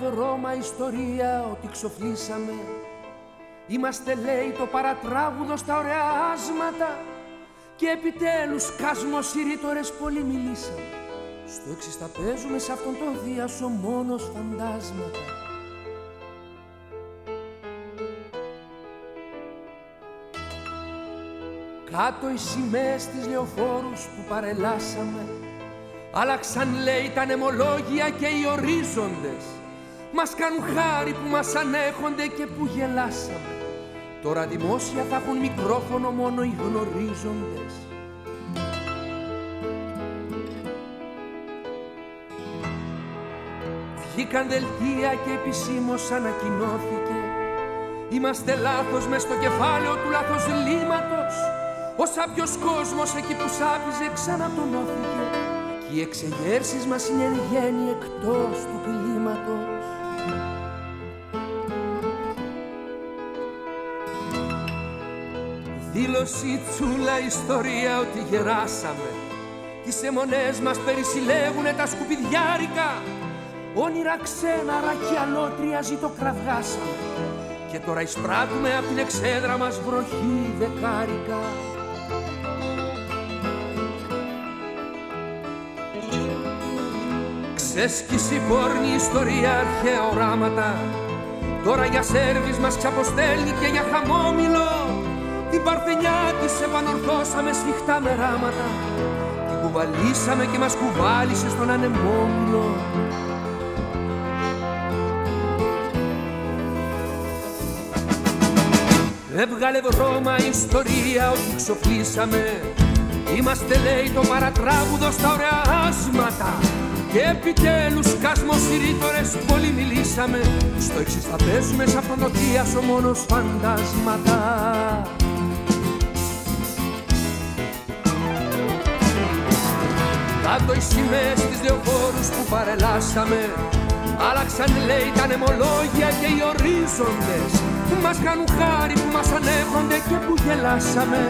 Βρώμα ιστορία ότι ξοφλήσαμε Είμαστε λέει το παρατράγουδο στα ωραία άσματα. Και επιτέλους κάσμος οι ρήτορες πολύ μιλήσαμε. Στο έξι τα παίζουμε σε αυτόν τον διάσο μόνος φαντάσματα. Κάτω οι σημαίες της λεωφόρους που παρελάσαμε. Άλλαξαν λέει τα νεμολόγια και οι ορίζοντες Μας κάνουν χάρη που μας ανέχονται και που γελάσαμε. Τώρα δημόσια θα έχουν μικρόφωνο μόνο οι γνωρίζοντες. Βγήκαν δελτία και επισήμως ανακοινώθηκε. Είμαστε λάθος μες στο κεφάλαιο του λάθος λύματος. Ο σάπιος κόσμος εκεί που σάπιζε ξανατονώθηκε. Οι εξεγέρσεις μας είναι εν γέννη εκτός του κλίματος Δήλωση τσούλα ιστορία ότι γεράσαμε. Τις αιμονές μας περισυλλέγουνε τα σκουπιδιάρικα. Όνειρα ξένα ρακιαλότρια ζητοκραυγάσαμε Και τώρα εισπράττουμε απ' την εξέδρα μας βροχή δεκάρικα. Ξέσκηση πόρνη ιστορία αρχαία οράματα. Τώρα για σέρβις μας ξαποστέλνει και για χαμόμηλο Την παρθενιά της επανορθώσαμε σφιχτά με ράματα Την κουβαλήσαμε και μας κουβάλισε στον ανεμόμηλο Έβγαλε βρώμα ιστορία ότι ξοφλήσαμε. Είμαστε λέει το παρατράγουδο στα ωραία άσματα. Και επιτέλους κάσμος οι ρήτορες πολύ μιλήσαμε. Στο εξής θα παίζουμε σαν ο μόνος φαντάσματα Κάτω οι σημαίες της λεωφόρους που παρελάσαμε. Άλλαξαν λέει τα νεμολόγια και οι ορίζοντες. Που μας κάνουν χάρη που μας ανέχονται και που γελάσαμε.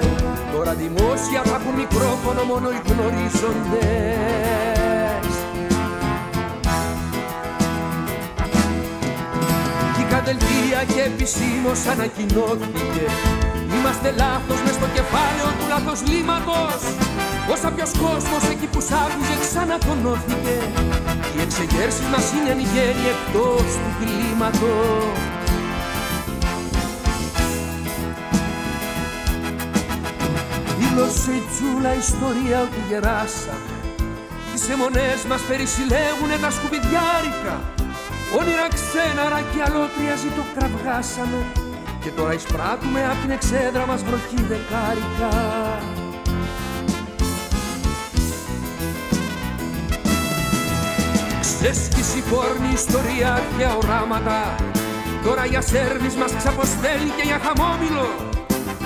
Τώρα δημόσια θα έχουν μικρόφωνο μόνο οι γνωρίζοντες. Δελτία και επισήμως ανακοινώθηκε. Είμαστε λάθος μες στο κεφάλαιο του λάθος λίματος Όσα ποιος κόσμος εκεί που σ' άκουζε ξανατονώθηκε. Οι εξεγέρσεις μας είναι εν γέννη εκτός του κλίματος. Δήλωσε η τσούλα ιστορία ότι γεράσαμε. Τις αιμονές μας περισυλλέγουνε τα σκουπιδιάρικα. Όνειρα ξένα ρακιαλότρια το κραυγάσαμε. Και τώρα εισπράττουμε απ' την εξέδρα μας βροχή δεκάρικα. Ξέσκηση πόρνη ιστορία και οράματα. Τώρα για σέρβις μας ξαποστέλει και για χαμόμηλο.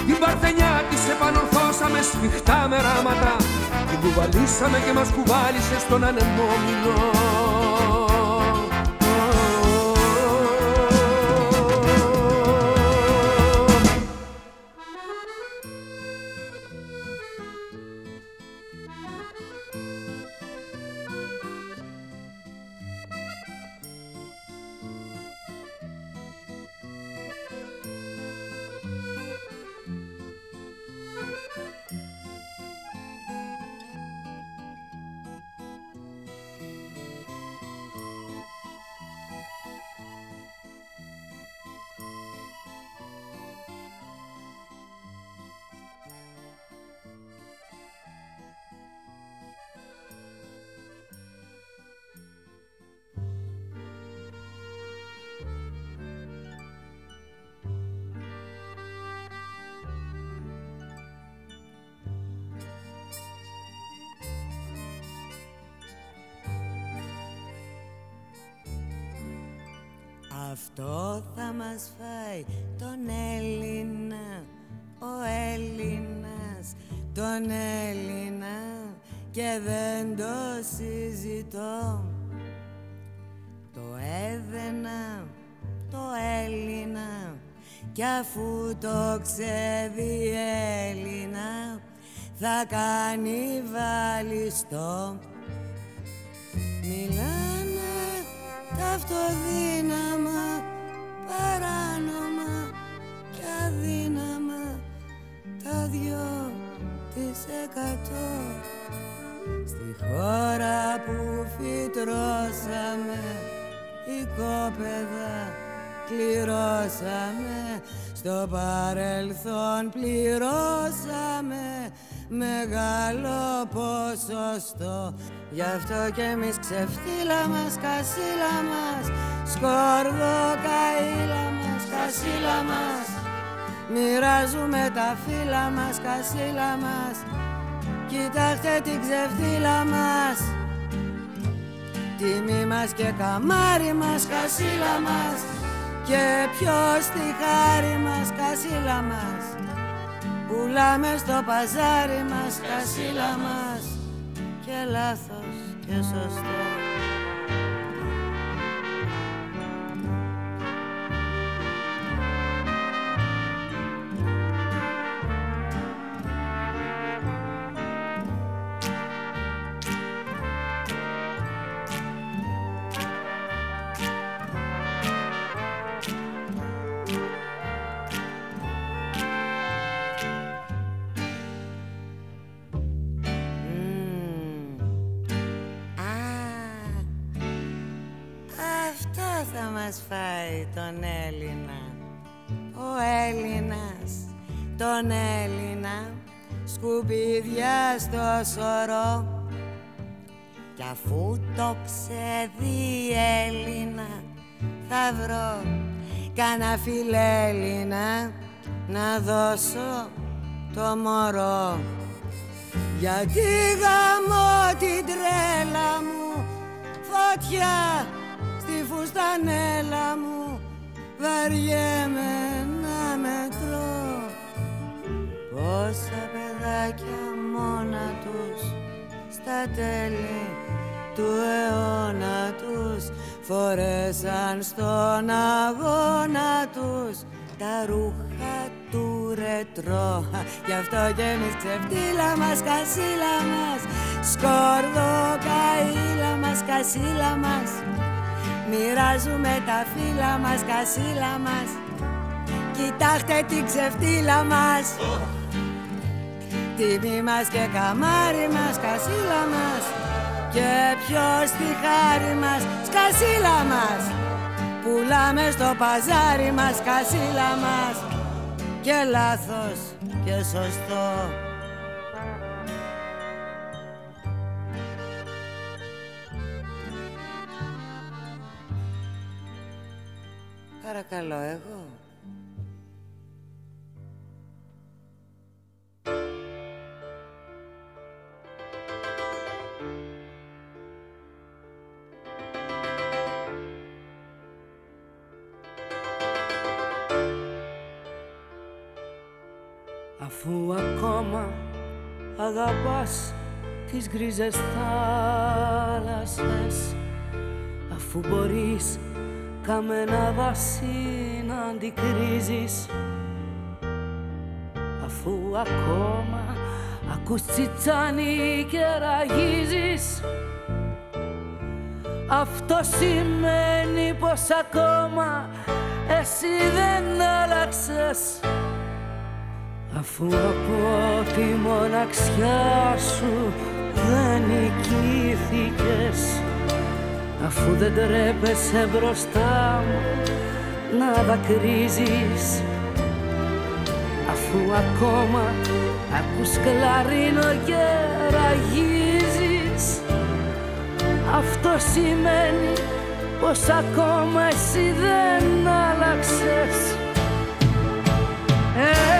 Την παρθενιά της επανορθώσαμε σφιχτά με ράματα. Την κουβαλήσαμε και μας κουβάλισε στον ανεμόμηλο Αυτό θα μας φάει τον Έλληνα Ο Έλληνας τον Έλληνα Και δεν το συζητώ. Το έδαινα το Έλληνα Κι αφού το ξέρει Έλληνα Θα κάνει βαλιστό. Μιλάνε τα αυτοδύναμα παράνομα και αδύναμα τα δυο της εκατό. Στη χώρα που φυτρώσαμε οικόπεδα κληρώσαμε στο παρελθόν πληρώσαμε μεγάλο ποσοστό. Γι' αυτό κι εμείς ξεφτύλα μας, κασίλα μας Σκόρδο καήλα μας, κασίλα μας. Μοιράζουμε τα φύλλα μας, κασίλα μας. Κοιτάξτε την ξεφτύλα μας. Τιμή μας και καμάρι μας, κασίλα μας Και ποιος τη χάρη μας, κασίλα μας Πουλάμε στο παζάρι μας, κασίλα μας Και λάθος και σωστός σωρό κι αφού το ξεδεί Έλληνα θα βρω κανένα φιλέλληνα να δώσω το μωρό. Γιατί γαμώ την τρέλα μου φωτιά στη φουστανέλα μου βαριέμαι παιδάκια μόνα τους στα τέλη του αιώνα τους φορέσαν στον αγώνα τους τα ρούχα του ρετρό. Γι' αυτό κι εμείς ξεφτύλα μας, κασίλα μας Σκόρδο καήλα μας, κασίλα μας. Μοιράζουμε τα φύλλα μας, κασίλα μας. Κοιτάξτε την ξεφτύλα μας Τιμή μας και καμάρι μας, κασίλα μας. Και ποιος τη χάρη μας, σκασίλα μας. Πουλάμε στο παζάρι μας, κασίλα μας. Και λάθος και σωστό. Παρακαλώ εγώ. Αφού ακόμα αγαπάς τις γκρίζες θάλασσες Αφού μπορείς καμένα δάση να αντικρίζεις. Αφού ακόμα ακούς τσιτσάνι και ραγίζεις. Αυτό σημαίνει πως ακόμα εσύ δεν άλλαξες αφού από τη μοναξιά σου δεν νικήθηκες αφού δεν τρέπεσαι μπροστά μου να δακρύζεις αφού ακόμα ακούς κλαρίνο και ραγίζεις αυτό σημαίνει πως ακόμα εσύ δεν άλλαξες. Έλα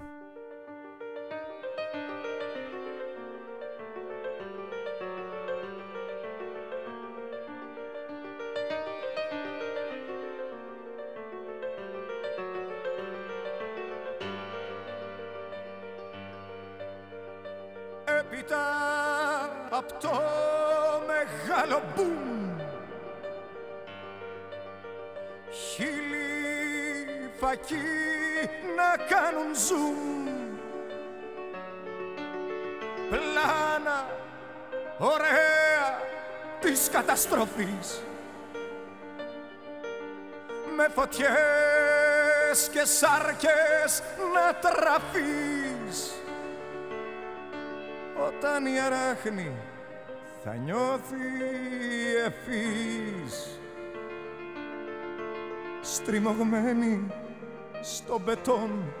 Καταστροφής. Με φωτιές και σάρκες να τραφείς. Όταν η αράχνη θα νιώθει ευφύς στριμωγμένη στο μπετόν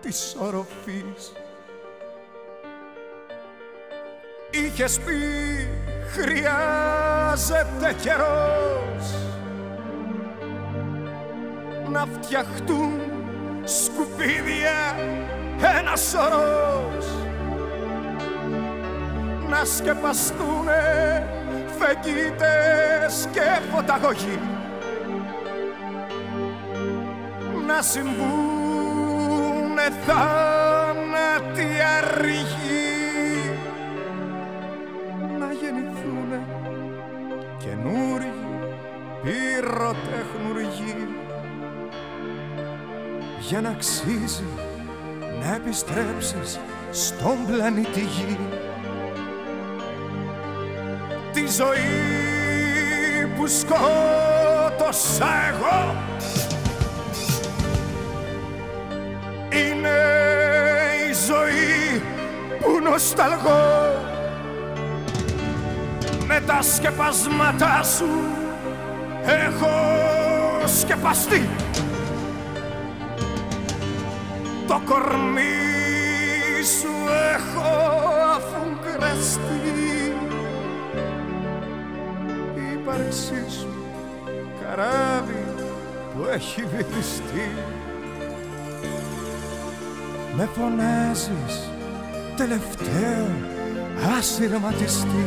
της οροφής. Είχες πει χρειάζεται καιρός να φτιαχτούν σκουπίδια ένα σωρός. Να σκεπαστούνε φεγγίτες και φωταγωγοί. Να συμβούνε θάνατοι αργοί πυροτεχνουργή για να αξίζει να επιστρέψεις στον πλανήτη Γη. Τη ζωή που σκότωσα εγώ είναι η ζωή που νοσταλγώ. Με τα σκεπασμάτα σου έχω σκεπαστεί το κορμί σου έχω αφουγκραστεί η ύπαρξή σου καράβι που έχει βυθιστεί. Με φωνάζεις τελευταίο ασυρματιστή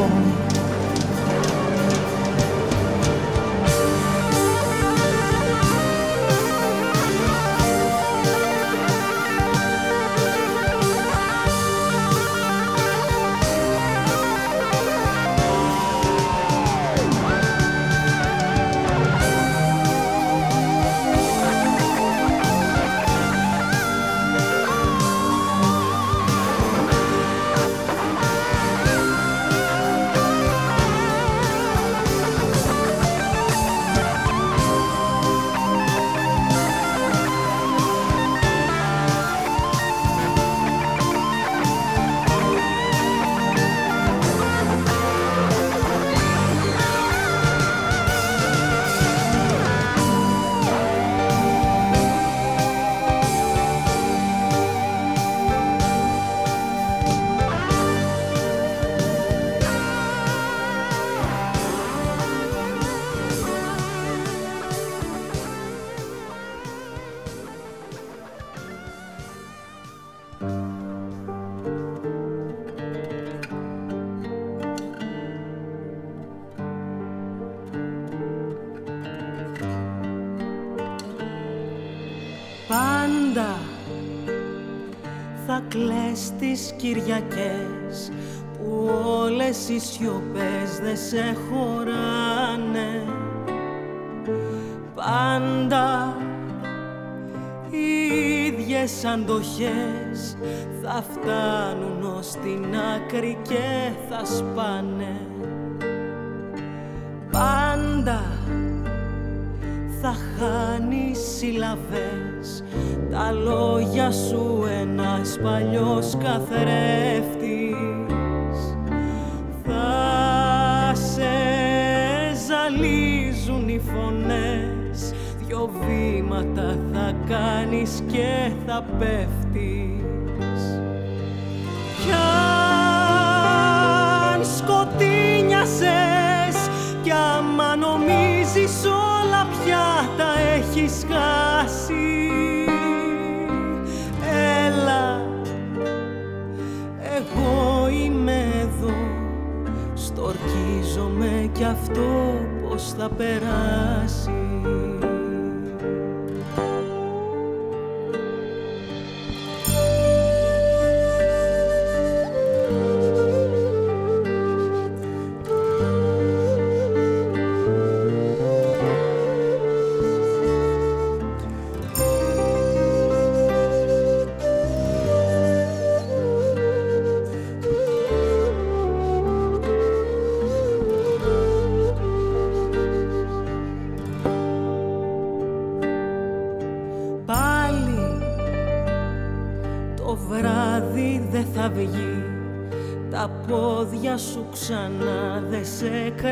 con Κυριακές που όλες οι σιωπές δεν σε χωράνε. Πάντα οι ίδιες αντοχές θα φτάνουν ως την άκρη και θα σπάνε. Πάντα θα χάνεις συλλαβές τα λόγια σου ένας παλιός καθρέφτης. Θα σε ζαλίζουν οι φωνές. Δυο βήματα θα κάνεις και θα πέφτεις. Κι αν σκοτίνιασες κι άμα νομίζεις όλα πια τα έχεις χάσει αυτό πως θα περάσει σε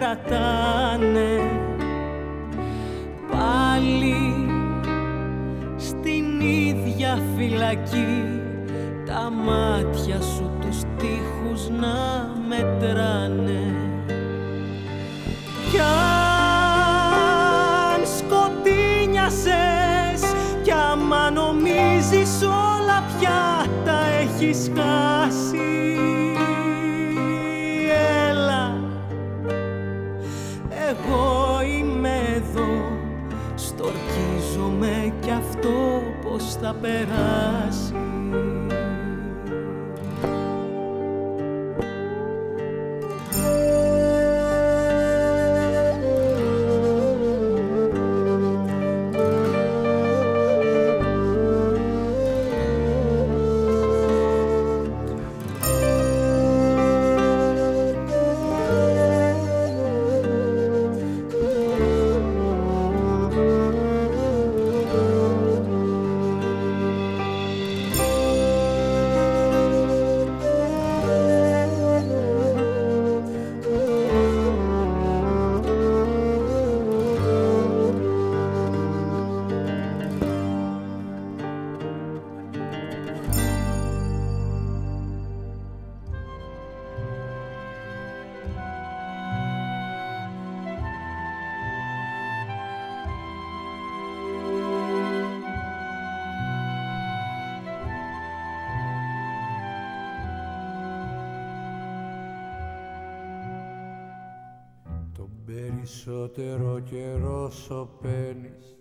περισσότερο καιρό σωπαίνεις.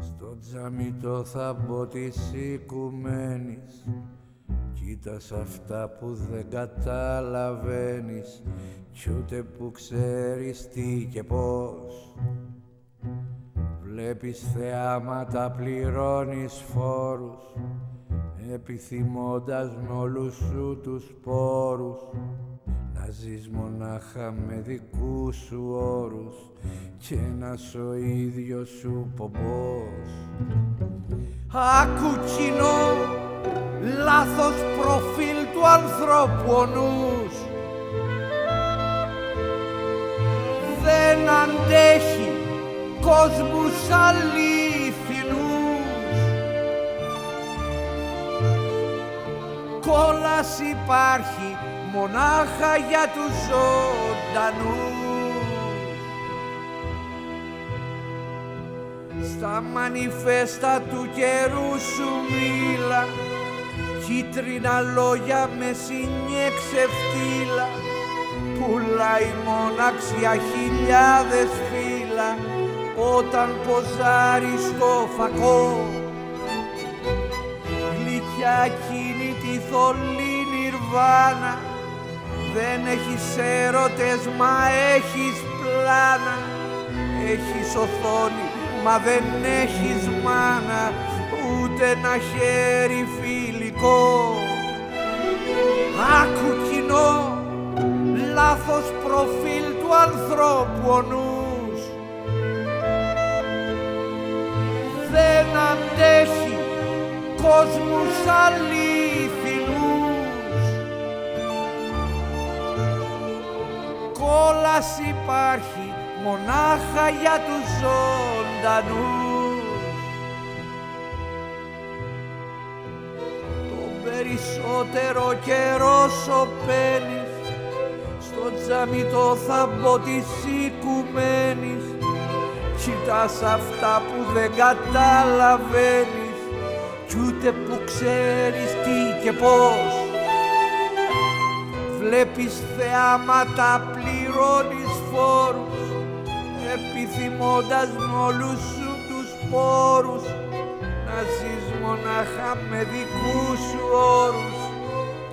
Στο τζαμί το θαμπό της οικουμένης. Κοίτας αυτά που δεν καταλαβαίνεις. Κι ούτε που ξέρεις τι και πώς. Βλέπεις θεάματα, πληρώνεις φόρους Επιθυμώντας με όλους σου τους πόρους. να ζεις μονάχα με δικούς σου όρους και να σ' ο ίδιος σου πομπός. Άκου κοινό, λάθος προφίλ του ανθρώπου ο νους. Δεν αντέχει κόσμους αλήθινους. Κόλας υπάρχει μονάχα για τους ζωντανούς. Στα μανιφέστα του καιρού σου μίλα κίτρινα λόγια με συνιέξε φτύλα πουλάει μοναξιά χιλιάδες φύλλα όταν ποζάρει στο φακό γλυκιά εκείνη τη θολή νιρβάνα δεν έχεις έρωτες μα έχεις πλάνα. Έχεις οθόνη Μα δεν έχεις μάνα ούτε ένα χέρι φιλικό. Άκου κοινό, λάθος προφίλ του ανθρώπου ο νους. Δεν αντέχει κόσμους αλήθινους Κόλας υπάρχει μονάχα για τους ζωντανούς. Το περισσότερο καιρό σωπαίνεις στο τζάμι το θαμπό της οικουμένης. Κοιτάς αυτά που δεν καταλαβαίνεις κι ούτε που ξέρεις τι και πώς. Βλέπεις θεάματα, πληρώνεις φόρους επιθυμώντας με όλους σου τους πόρους να ζεις μονάχα με δικούς σου όρους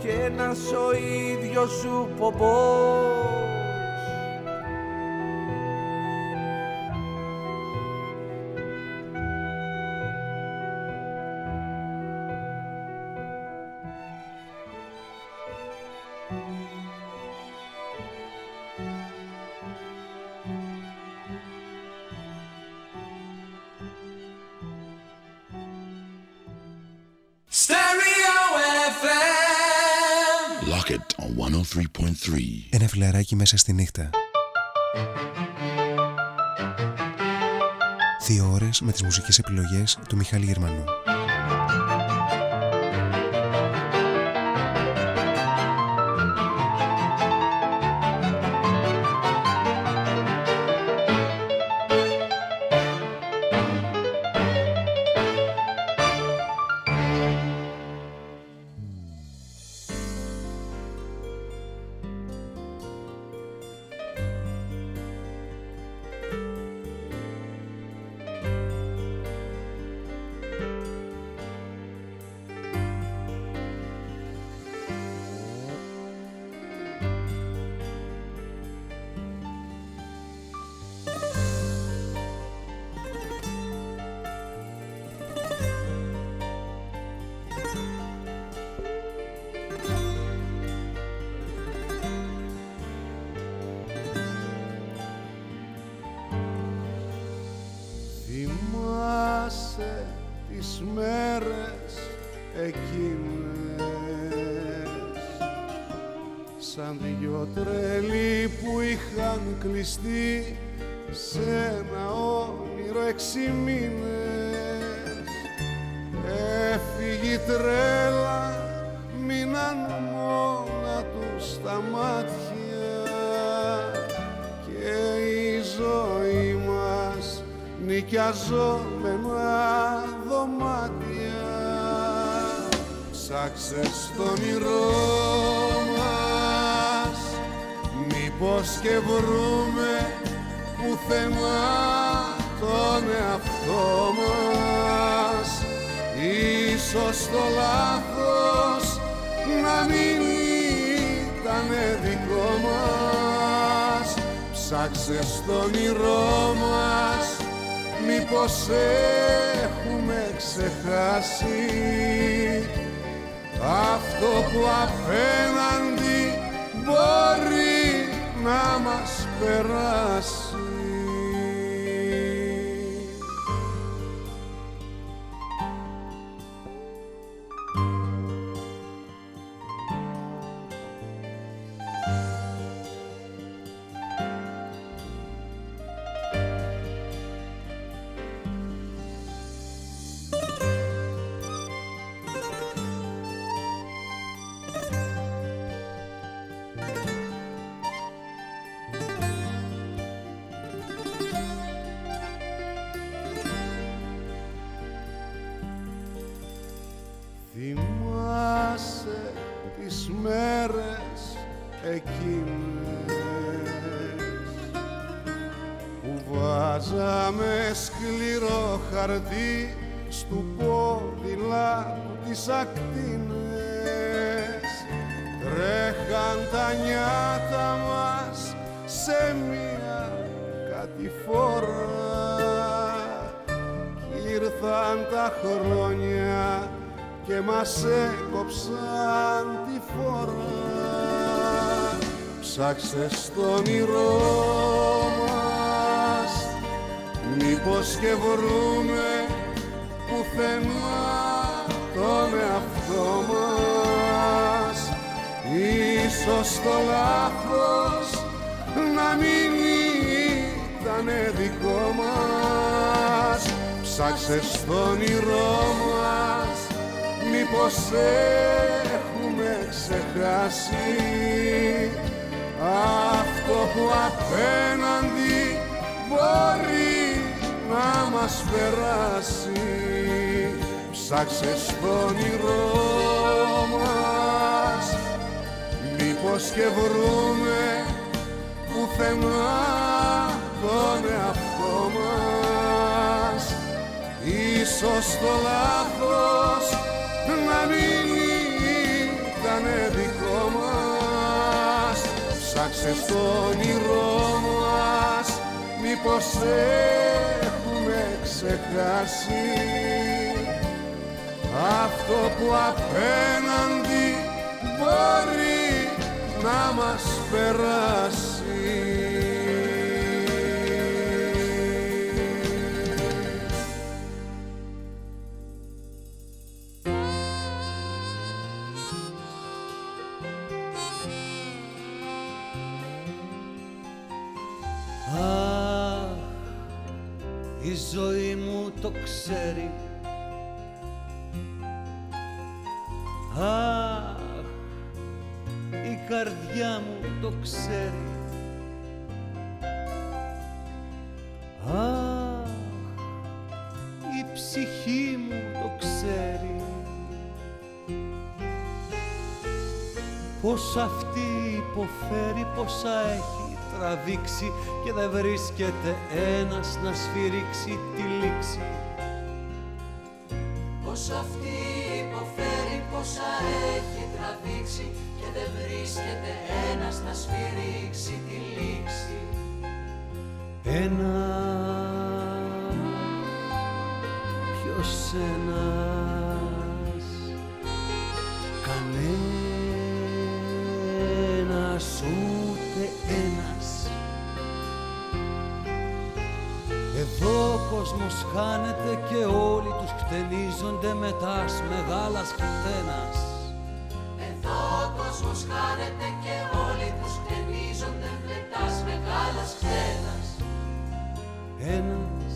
και να ο ίδιος σου πομπός. Ένα φιλαράκι μέσα στη νύχτα. Δύο ώρες με τις μουσικές επιλογές του Μιχάλη Γερμανού. νιάτα μας σε μία κατηφόρα. Ήρθαν τα χρόνια και μας έκοψαν τη φορά ψάξτε στο όνειρό μας μήπως και βρούμε πουθενά τον εαυτό μας ίσως το λάθος να μην ήταν δικό μας. Ψάξε στον όνειρό μας μήπως έχουμε ξεχάσει. Αυτό που απέναντι μπορεί να μας περάσει. Ψάξε στο όνειρό μήπως και βρούμε πουθενά τον εαυτό μας. Ίσως το λάθος να μην ήταν δικό μας. Ψάξε στο όνειρό μας μήπως έχουμε ξεχάσει. Αυτό που απέναντι μπορεί να μας περάσει. Ζωή μου το ξέρει. Αχ, η καρδιά μου το ξέρει Αχ, η ψυχή μου το ξέρει Πως αυτή υποφέρει, πόσα έχει τραβήξει και δεν βρίσκεται ένας να σφυρίξει τη λήξη. Πως αυτή υποφέρει πόσα έχει τραβήξει και δεν βρίσκεται ένας να σφυρίξει τη λήξη. Ένα ποιος ένας; Κανένας ούτε ένας Εδώ ο κόσμος χάνεται και όλοι τους χτενίζονται με τας μεγάλας χτένας. Εδώ ο κόσμος χάνεται και όλοι τους χτενίζονται με τας μεγάλας χτένας. Ένας,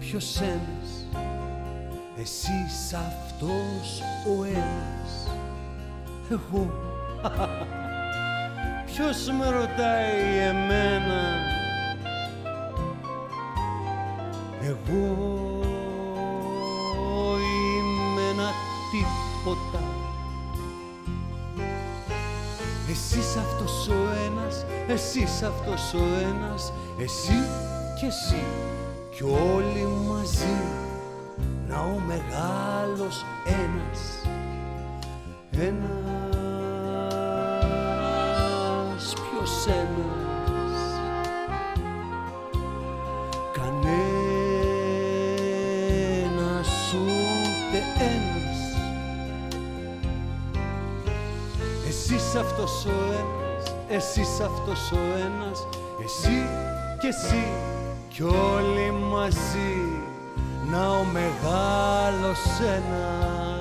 ποιος ένας, εσύ αυτός ο ένας. Εγώ, ποιος με ρωτάει εμένα Εγώ είμαι ένα τίποτα Εσείς αυτός ο ένας, εσείς αυτός ο ένας Εσύ και εσύ κι όλοι μαζί Να ο μεγάλος ένας. Ένας ποιος ένας; Εσύ αυτός ο ένας, εσύ αυτός ο ένας Εσύ και εσύ κι όλοι μαζί. Να ο μεγάλος ένας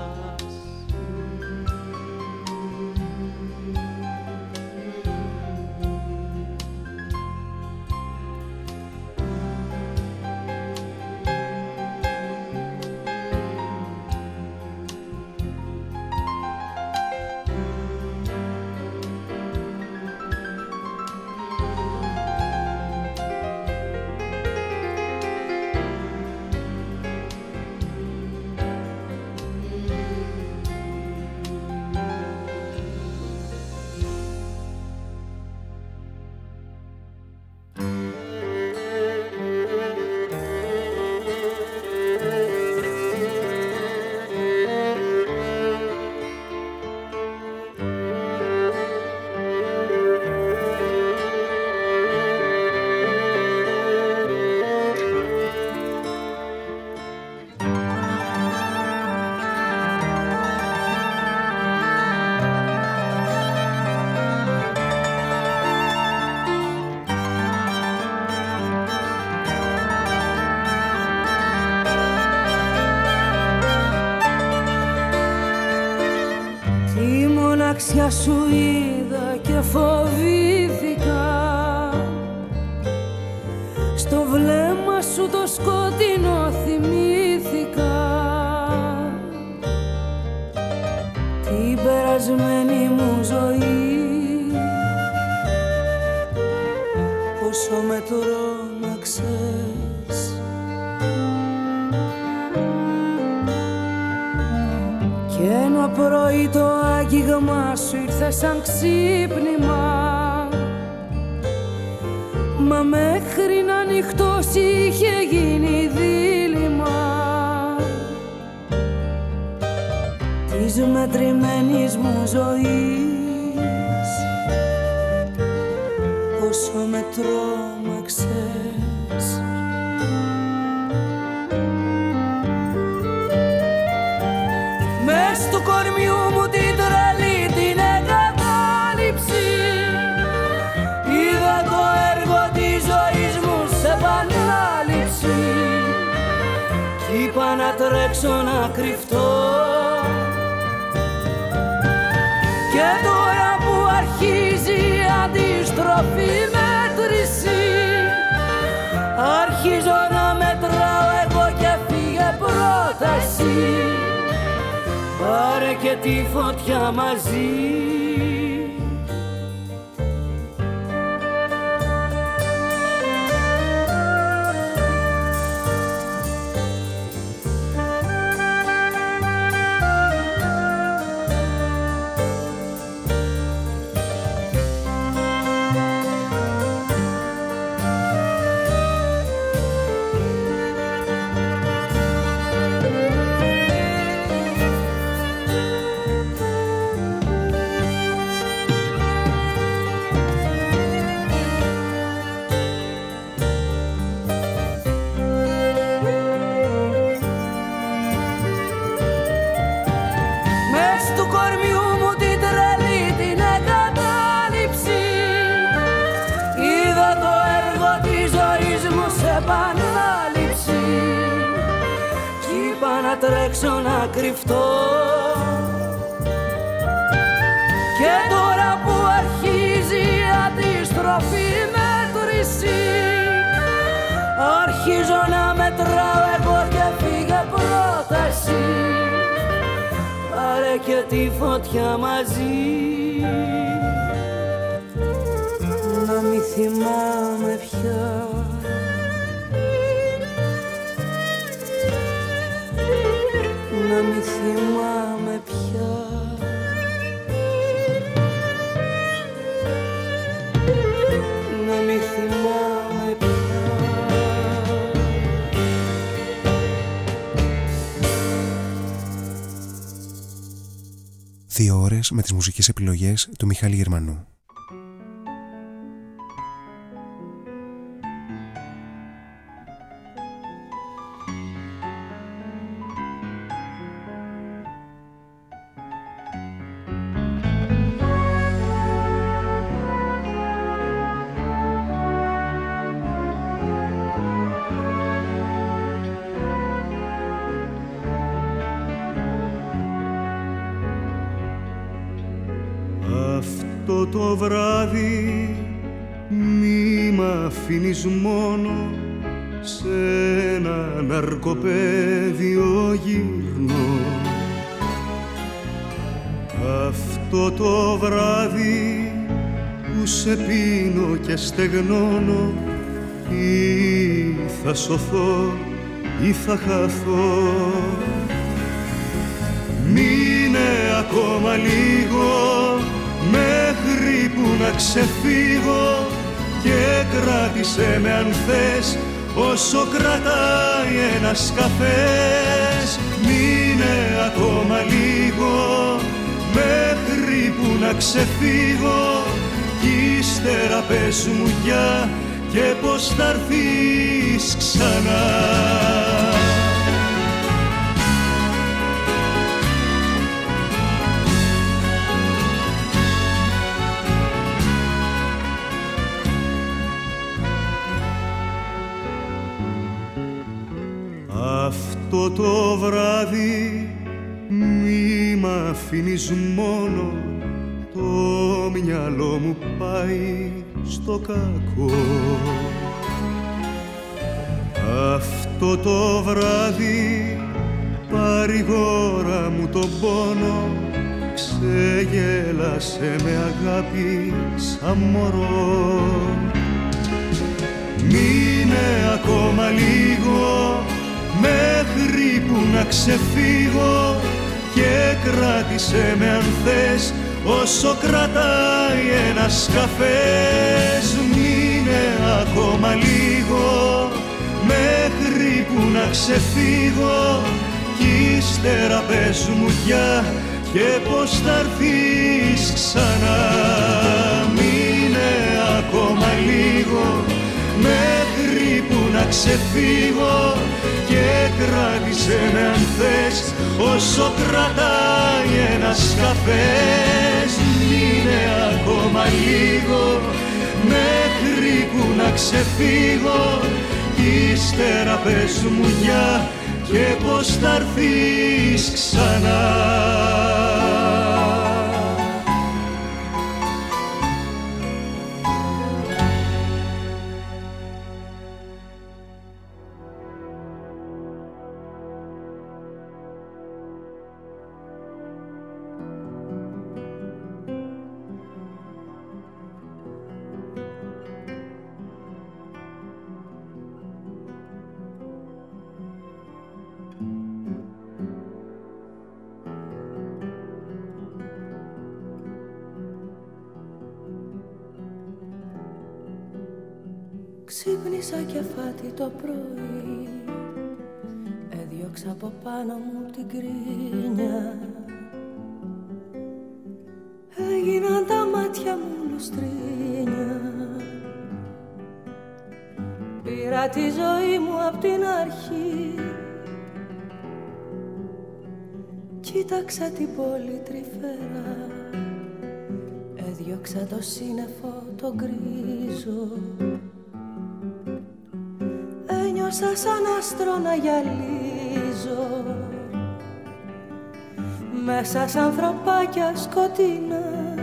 να τρέξω να κρυφτώ Και τώρα που αρχίζει η αντίστροφη μέτρηση Αρχίζω να μετράω εγώ και φύγε πρόταση Πάρε και τη φωτιά μαζί. Να μη θυμάμαι πια Να μη θυμάμαι πια Να μη θυμάμαι πια Δύο ώρες με τις μουσικές επιλογές του Μιχάλη Γερμανού. Θα χαθώ. Μείνε ακόμα λίγο μέχρι που να ξεφύγω και κράτησε με αν θες όσο κρατάει ένας καφές. Μείνε ακόμα λίγο μέχρι που να ξεφύγω κι ύστερα πες μου για και πως θα έρθεις ξανά. Αυτό το βράδυ μη μ' αφήνεις μόνο μυαλό μου πάει στο κακό. Αυτό το βράδυ παρηγόρα μου τον πόνο ξεγέλασε με αγάπη σαν μωρό. Μείνε ακόμα λίγο μέχρι που να ξεφύγω και κράτησε με αν θες όσο κρατάει ένας καφές μείνε ακόμα λίγο. Μέχρι που να ξεφύγω κι ύστερα πες μου πια και πως θα ξανά. Μείνε ακόμα λίγο μέχρι που να ξεφύγω και κράτησε με αν θες όσο κρατάει ένας καφές. Μείνε ακόμα λίγο μέχρι που να ξεφύγω. Κι ύστερα πες μου για και πως θα ξανά Ξύπνησα και φάτη το πρωί. Έδιωξα από πάνω μου την κρίνια. Έγιναν τα μάτια μου λουστρίνια. Πήρα τη ζωή μου από την αρχή. Κοίταξα την πόλη τρυφέρα Έδιωξα το σύννεφο το γκρίζο Ένιωσα σαν άστρο να γυαλίζω. Μέσα σαν ανθρωπάκια σκοτεινά.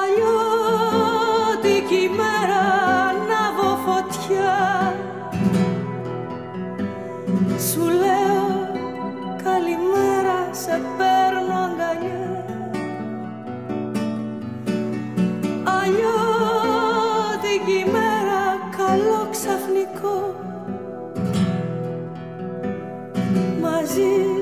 Αλλιώτικη μέρα ανάβω φωτιά. Σου λέω καλημέρα σε παίρνω αγκαλιά μαζί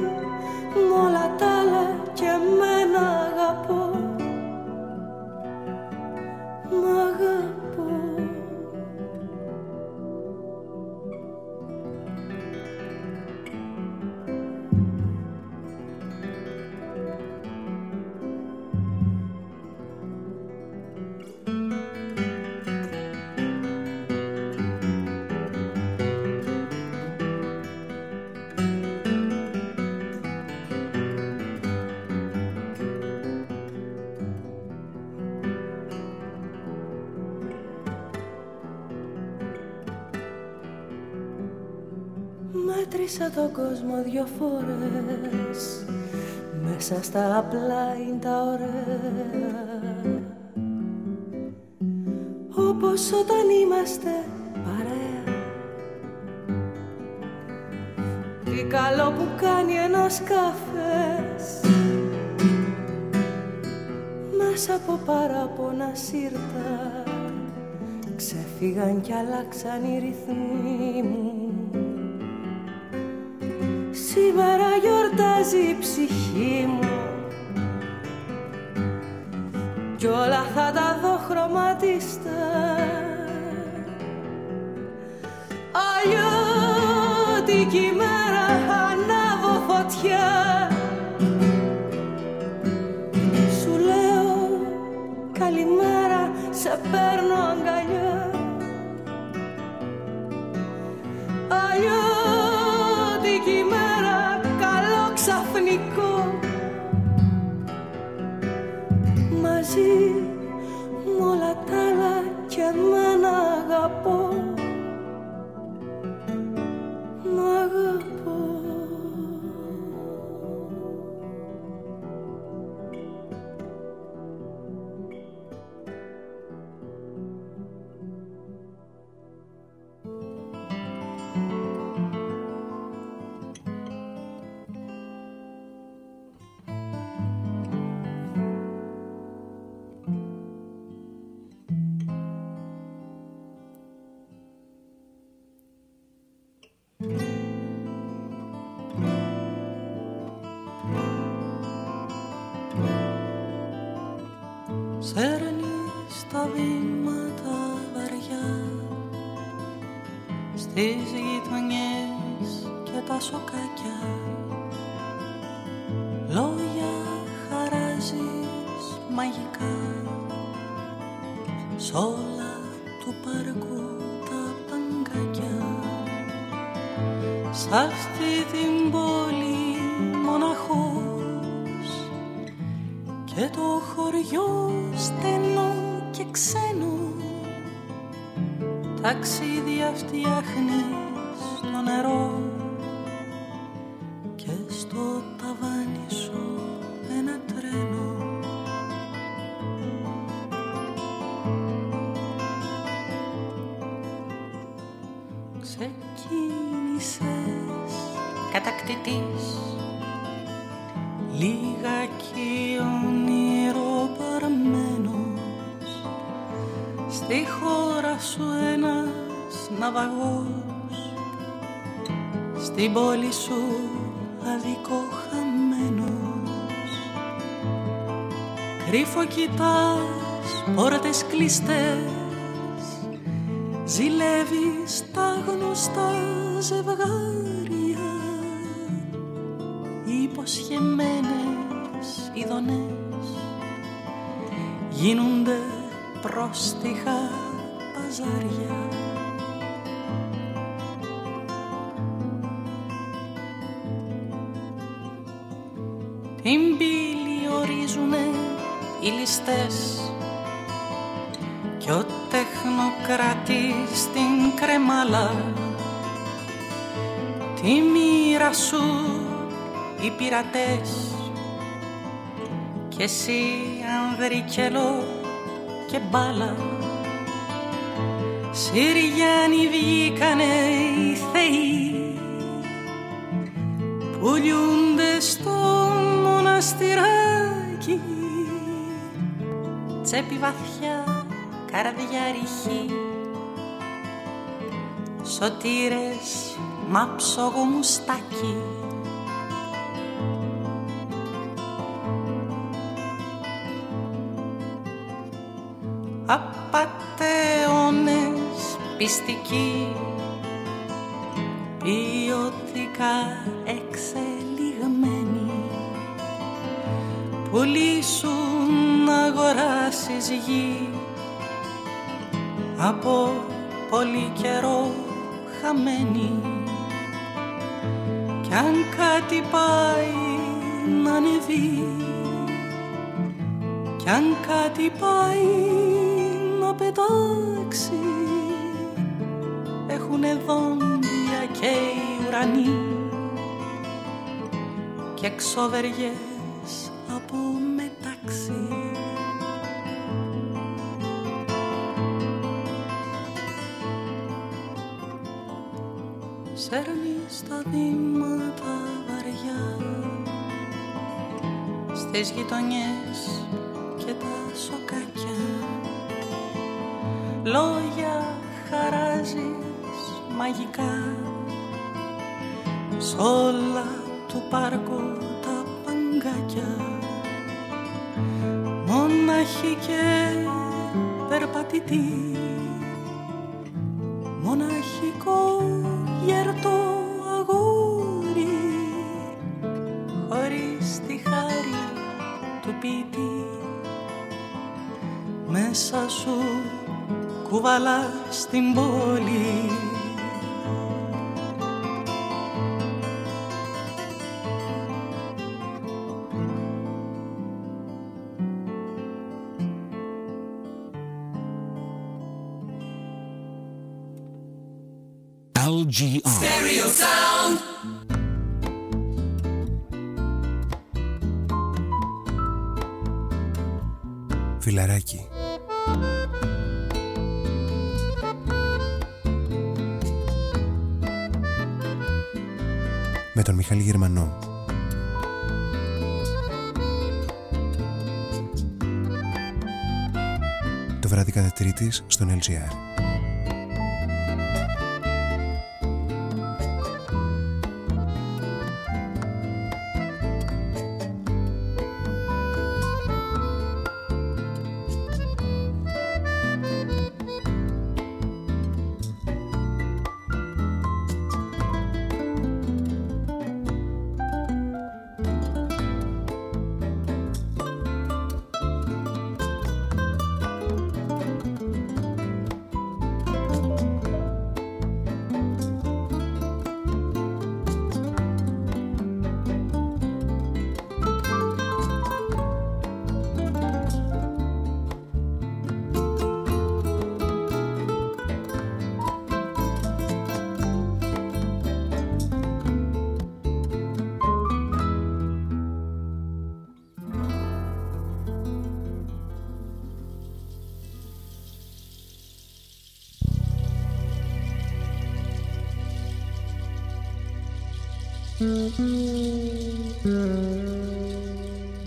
Μέτρησα τον κόσμο δυο φορές. Μέσα στα απλά είναι τα ωραία. Όπως όταν είμαστε παρέα. Τι καλό που κάνει ένας καφές. Μέσα από παράπονα σύρτα. Ξεφύγαν κι αλλάξαν οι ρυθμοί μου Σήμερα γιορτάζει η ψυχή μου. Κι όλα θα τα δω χρωματιστά Αλλιώτικη μέρα ανάβω φωτιά. Σου λέω καλημέρα, σε παίρνω μαζί κρύφο κοιτάς πόρτες κλειστές ζηλεύεις τα γνωστά ζευγάρια. Υποσχεμένες ειδονές γίνονται πρόστιχα παζάρια Την πύλη ορίζουνε οι ληστές. Κι ο τεχνοκράτης στην κρεμάλα τη μοίρα σου οι πειρατές. Κι εσύ ανδρικελό και μπάλα Συριάνοι βγήκανε οι θεοί πουλιούνται στο μοναστηράκι τσέπη βαθιά καρδιά ρηχή. Σωτήρες μάψογο μουστάκι. Απατεώνες πιστικοί ποιοτικά εξελιγμένοι. Πουλήσουν να αγοράσεις γη από πολύ καιρό χαμένη. Κι αν κάτι πάει να ανεβεί. Κι αν κάτι πάει να πετάξει. Έχουνε δόντια και οι ουρανοί. Και ξόβεργες Σέρνεις τα βήματα βαριά. Στις γειτονιές και τα σοκάκια. Λόγια χαράζεις μαγικά. Σ' όλα του πάρκου τα παγκάκια. Μονάχοι και περπατητή κουβαλά στην πόλη LGR. Stereo sound. Φιλαράκι. Μιχάλη Γερμανό. Το βράδυ κατά τρίτης στον LGR.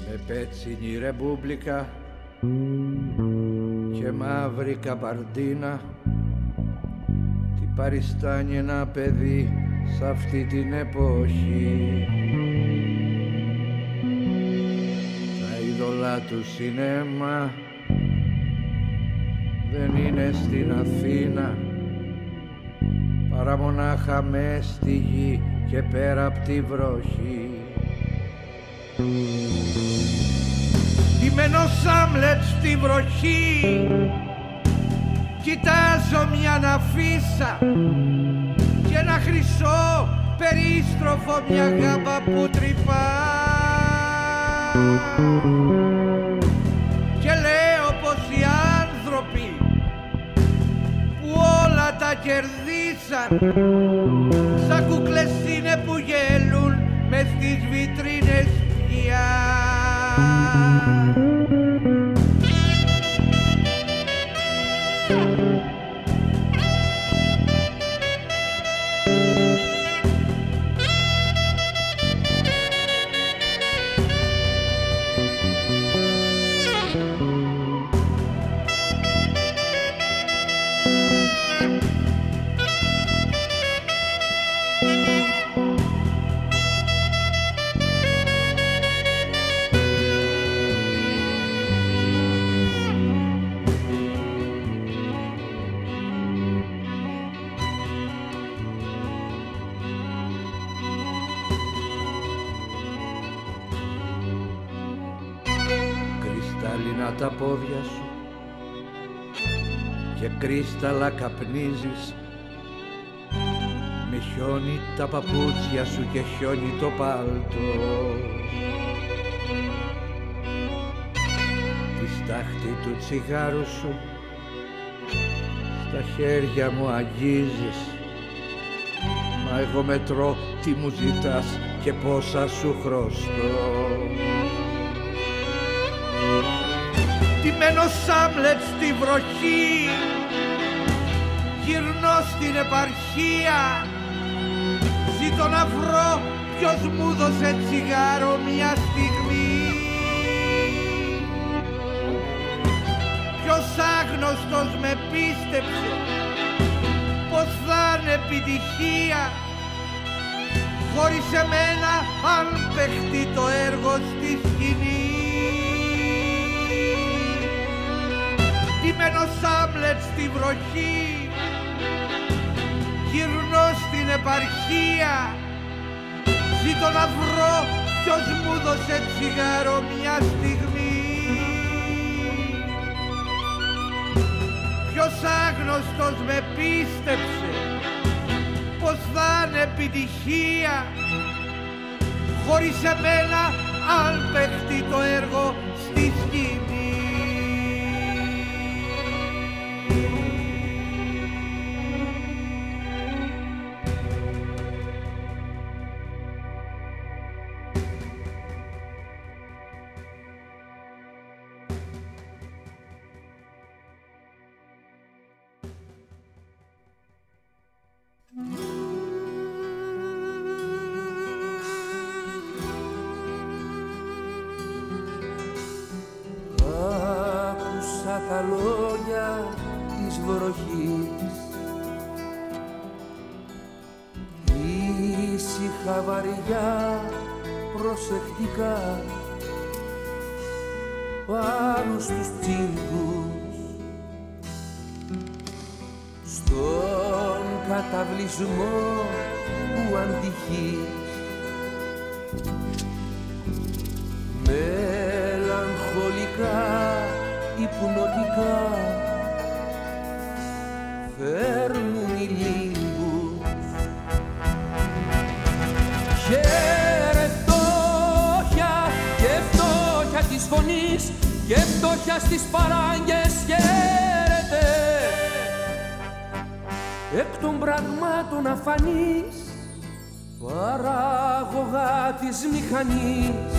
Με πέτσινη ρεμπούμπλικα και μαύρη καπαρντίνα τι παριστάνει ένα παιδί σε αυτή την εποχή. Τα είδωλα του σινέμα δεν είναι στην Αθήνα. Παρά μονάχα μες στη γη και πέρα απ' τη βροχή. Ντυμένος Σάμλετ στη βροχή κοιτάζω μια ναφίσα και ένα χρυσό περίστροφο μια γάμπα που τρυπά και λέω πως οι άνθρωποι που όλα τα κερδίσαν σαν κούκλες είναι που γελούν μες στις βιτρίνες πια κρύσταλλα καπνίζεις με χιόνι τα παπούτσια σου και χιόνι το πάλτο τη στάχτη του τσιγάρου σου στα χέρια μου αγγίζεις. Μα εγώ μετρώ τι μου ζητάς και πόσα σου χρωστώ. Ντυμένος Σάμλετ στη βροχή γυρνώ στην επαρχία. Ζήτω να βρω ποιος μου δώσε τσιγάρο μια στιγμή. Ποιος άγνωστος με πίστεψε πως θα είναι επιτυχία. Χωρίς εμένα αν παιχτεί το έργο στη σκηνή. Ντυμένος Σάμλετ στη βροχή. γυρνώ στην επαρχία. Ζήτω να βρω ποιος μου δώσε τσιγάρο μια στιγμή. Ποιος άγνωστος με πίστεψε πως θα είναι επιτυχία. Χωρίς εμένα αν παιχτεί το έργο στη σκηνή παράγωγα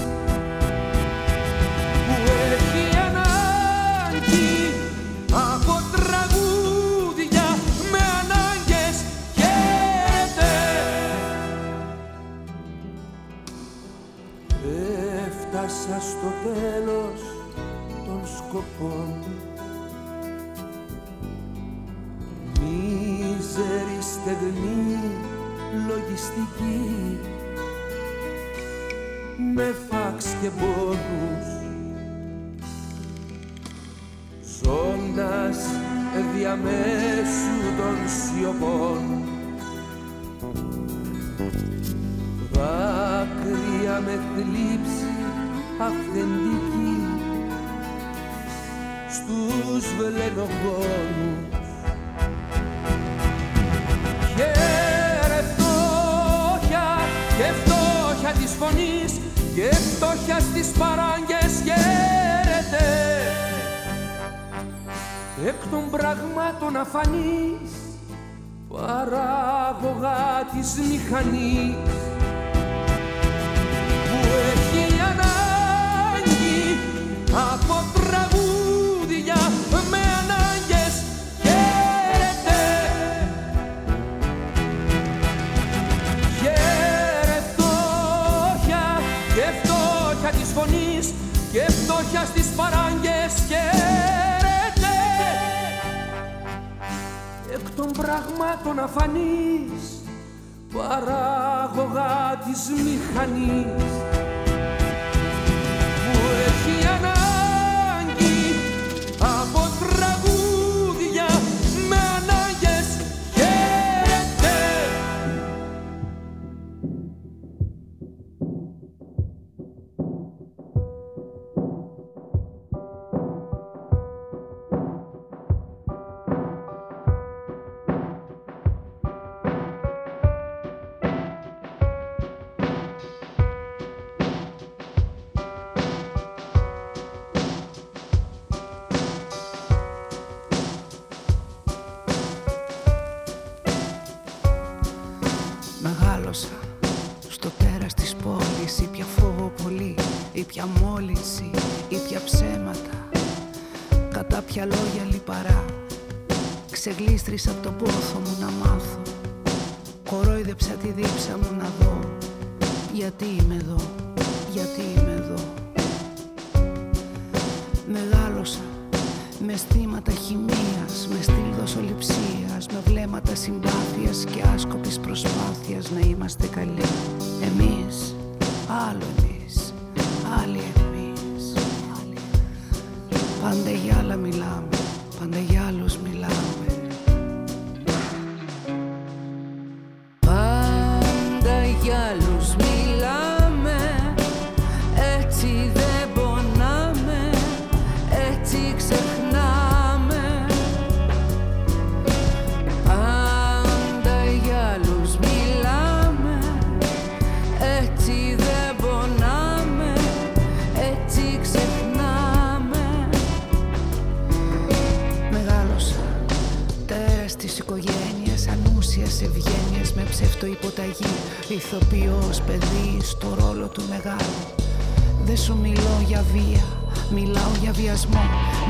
από το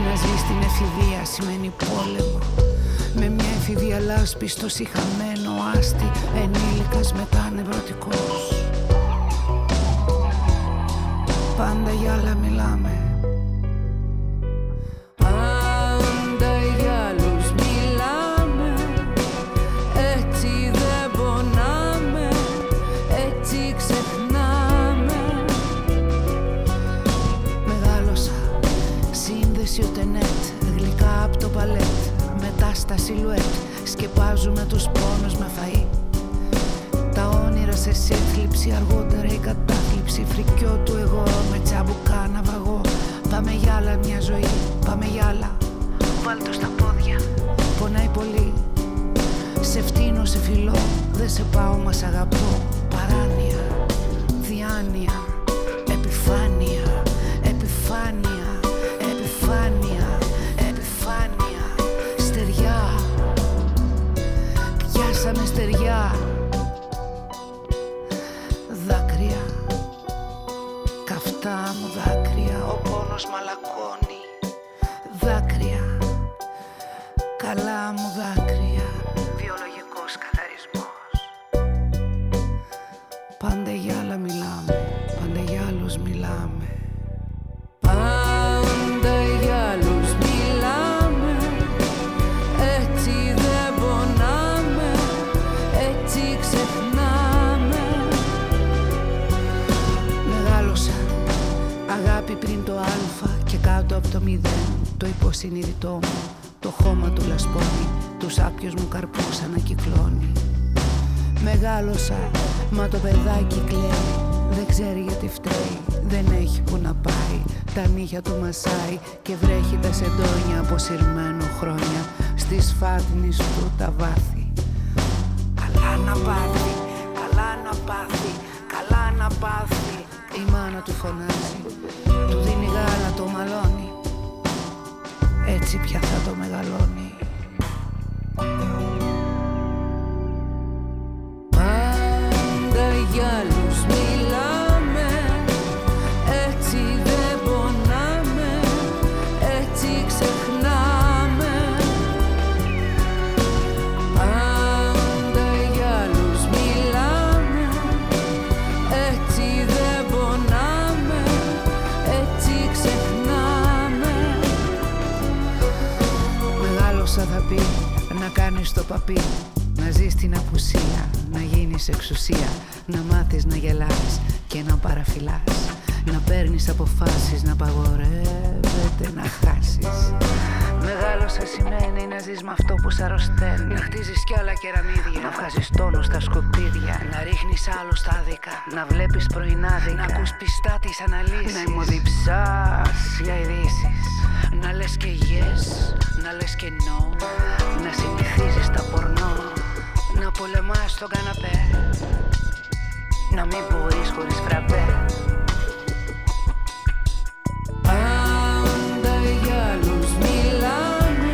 Να ζει στην εφηβεία σημαίνει πόλεμο. Με μια εφηβεία λάσπη στο συχαμένο άστι Ενήλικας μετά νευρωτικός. Πάντα για άλλα μιλάμε. Μεγάλωσα, μα το παιδάκι κλαίει, δεν ξέρει γιατί φταίει, δεν έχει που να πάει. Τα νύχια του μασάει και βρέχει τα σεντόνια αποσυρμένο χρόνια στις σφάτνης του τα βάθη. Καλά να πάθει, καλά να πάθει, καλά να πάθει. Η μάνα του φωνάζει, του δίνει γάλα το μαλώνει. Έτσι πια θα το μεγαλώνει. Μεγάλωσα θα πει να κάνεις το παπί να ζεις την απουσία, να γίνεις εξουσία Να μάθεις να γελάς και να παραφυλάς Να παίρνεις αποφάσεις, να παγορεύεται να χάσεις. Μεγάλωσα σημαίνει να ζεις με αυτό που σ' αρρωσταίνει. Να χτίζεις κι άλλα κεραμίδια. Να βγάζεις τόνο στα σκουπίδια. Να ρίχνεις άλλους τα άδικα. Να βλέπεις πρωινάδικα Να ακούς πιστά τις αναλύσεις. Να ημωδιψάς για ειδήσεις. Να λες και yes, να λες και no Να συνηθίζεις τα πορνό Να πολεμάς στον καναπέ. Να μην μπορείς χωρίς φραπέ. Πάντα για άλλους μιλάμε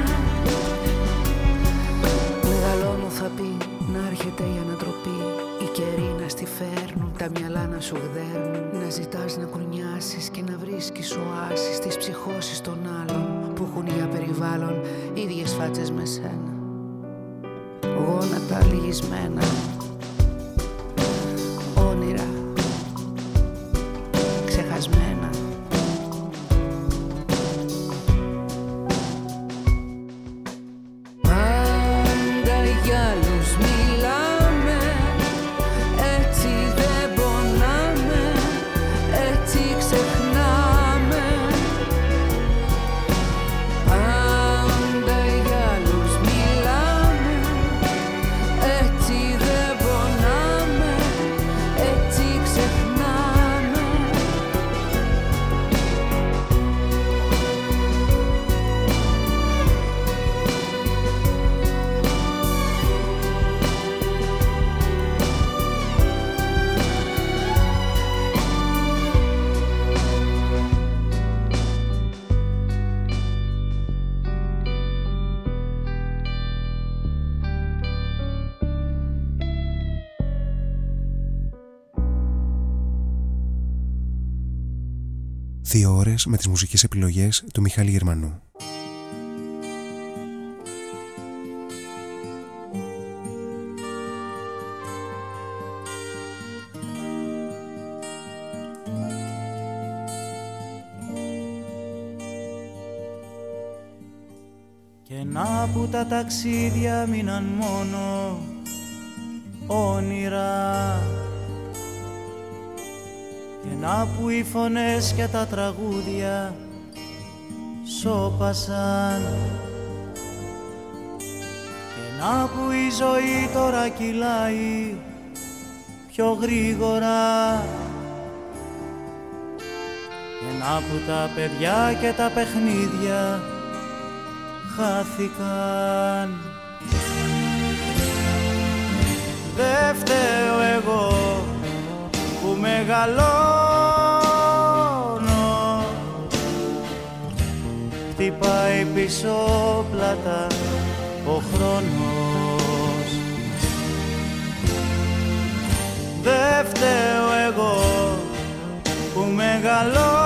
Μεγαλώνω θα πει να έρχεται η ανατροπή. Οι καιροί να στη φέρνουν, τα μυαλά να σου γδέρνουν Να ζητάς να κουνιάσεις και να βρίσκεις οάσεις Στις ψυχώσεις των άλλων. που έχουν για περιβάλλον Ίδιες φάτσες με σένα. Γόνατα λυγισμένα Δύο ώρες με τις μουσικές επιλογές του Μιχάλη Γερμανού. Και να που τα ταξίδια μείναν μόνο όνειρα Και να που οι φωνές και τα τραγούδια σώπασαν. Και να που η ζωή τώρα κυλάει πιο γρήγορα. Και να που τα παιδιά και τα παιχνίδια χάθηκαν. Δε φταίω εγώ που μεγαλώνω πίσω πλάτα ο χρόνος. Δε φταίω εγώ που μεγαλώνω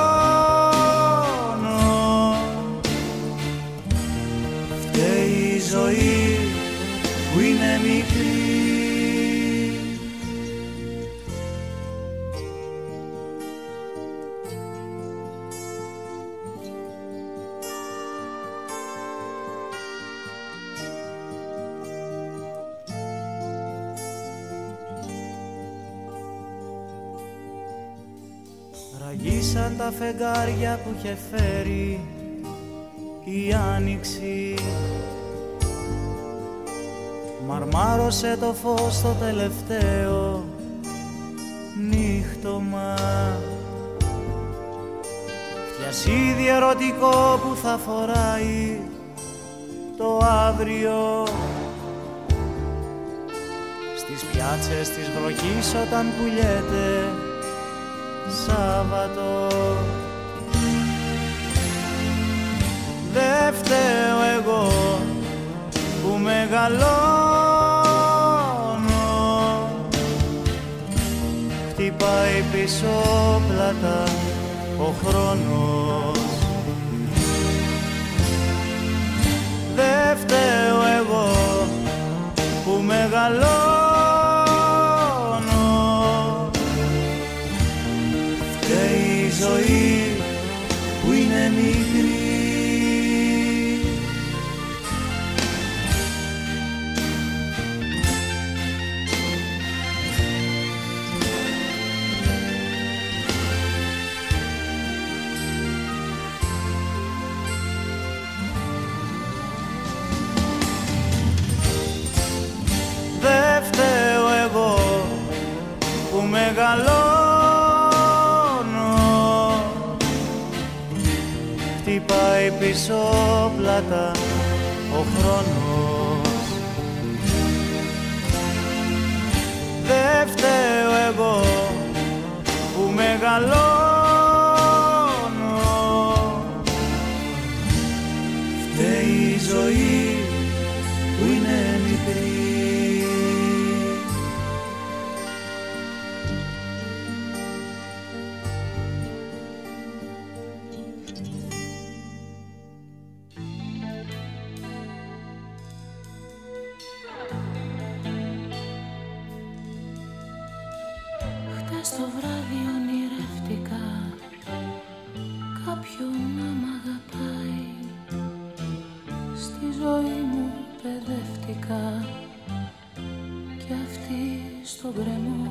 φεγγάρια που είχε φέρει η άνοιξη. Μαρμάρωσε το φως το τελευταίο νύχτωμα Φτιασίδι ερωτικό που θα φοράει το αύριο Στις πιάτσες της βροχής όταν πουλιέται Σάββατο. Δεν φταίω εγώ που μεγαλώ χτυπάει πίσω πλάτα ο χρόνος. Δεν φταίω εγώ που μεγαλώνω πίσω πλάτα ο χρόνος. Δεν φταίω εγώ που μεγαλώνω βράδυ ονειρεύτηκα κάποιον να μ' αγαπάει. Στη ζωή μου παιδεύτηκα. Και αυτή στον κρεμό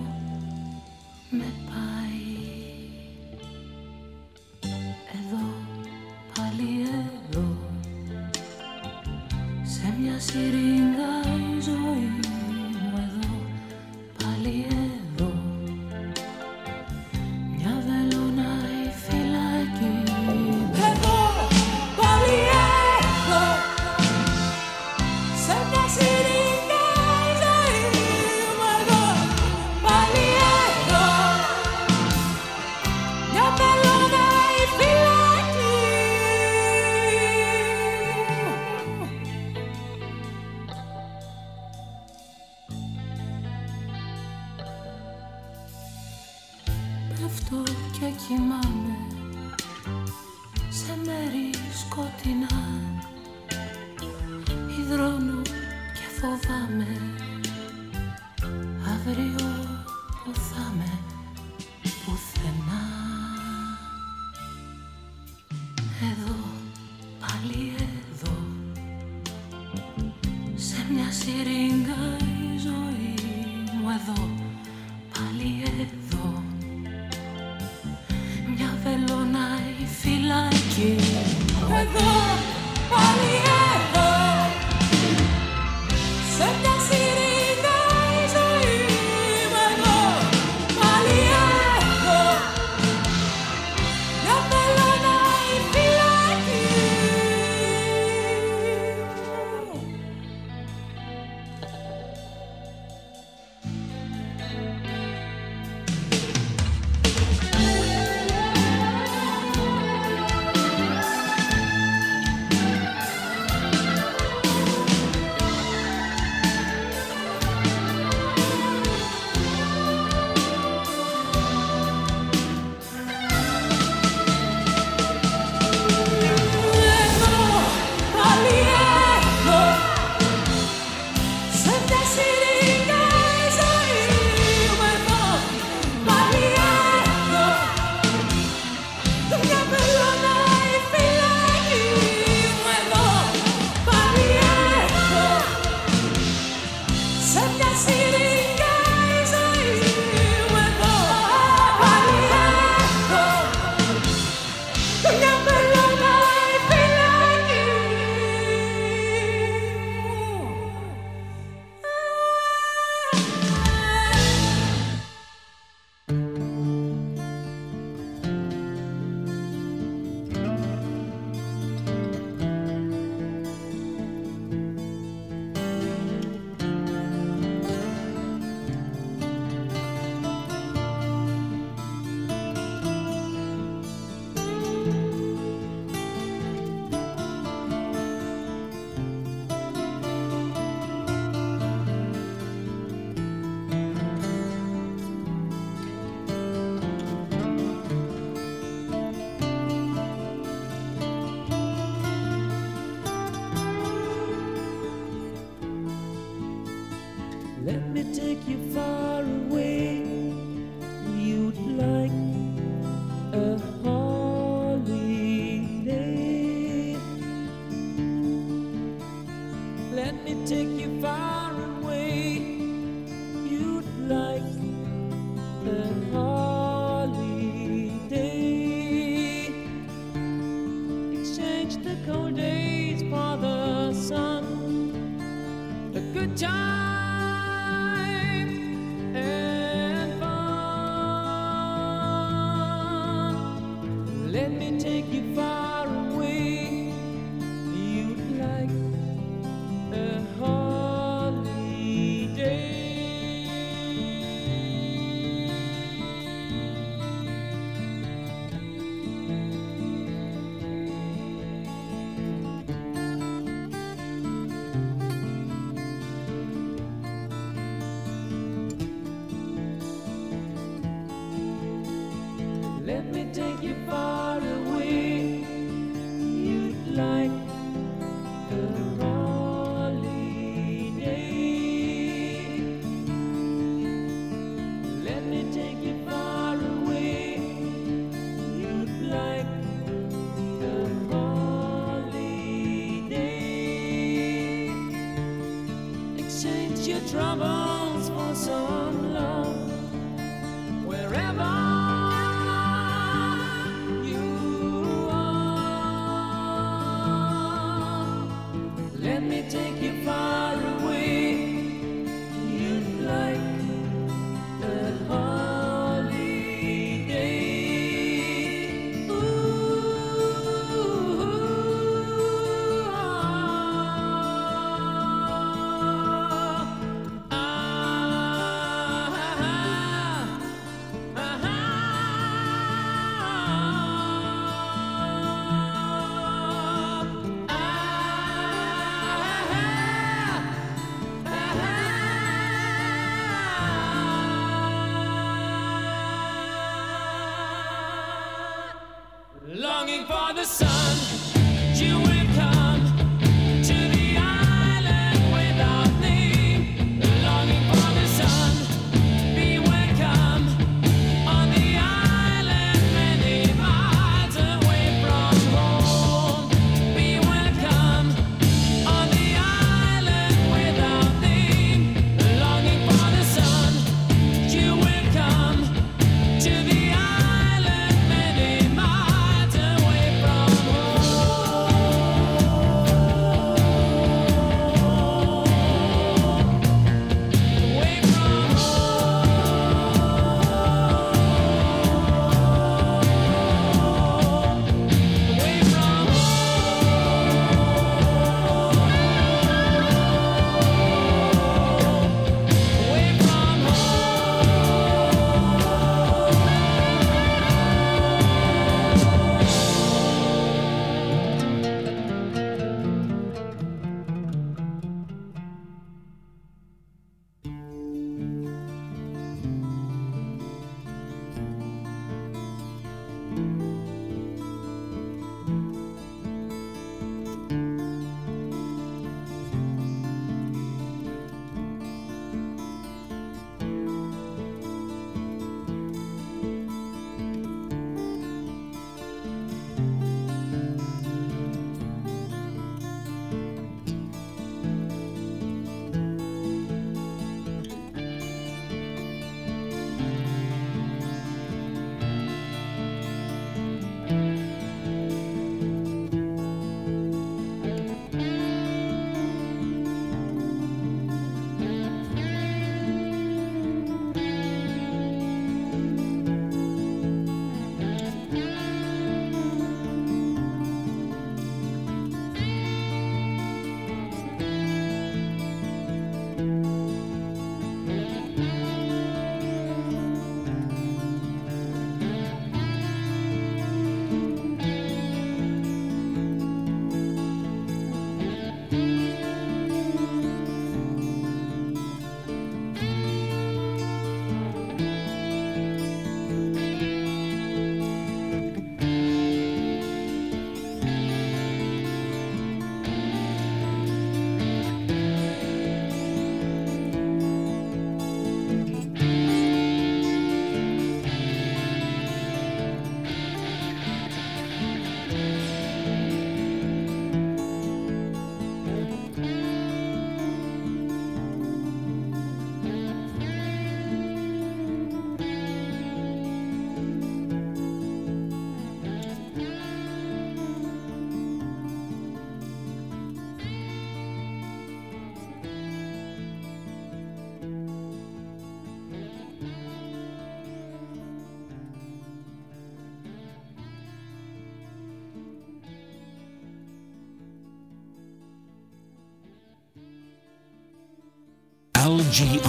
LGR.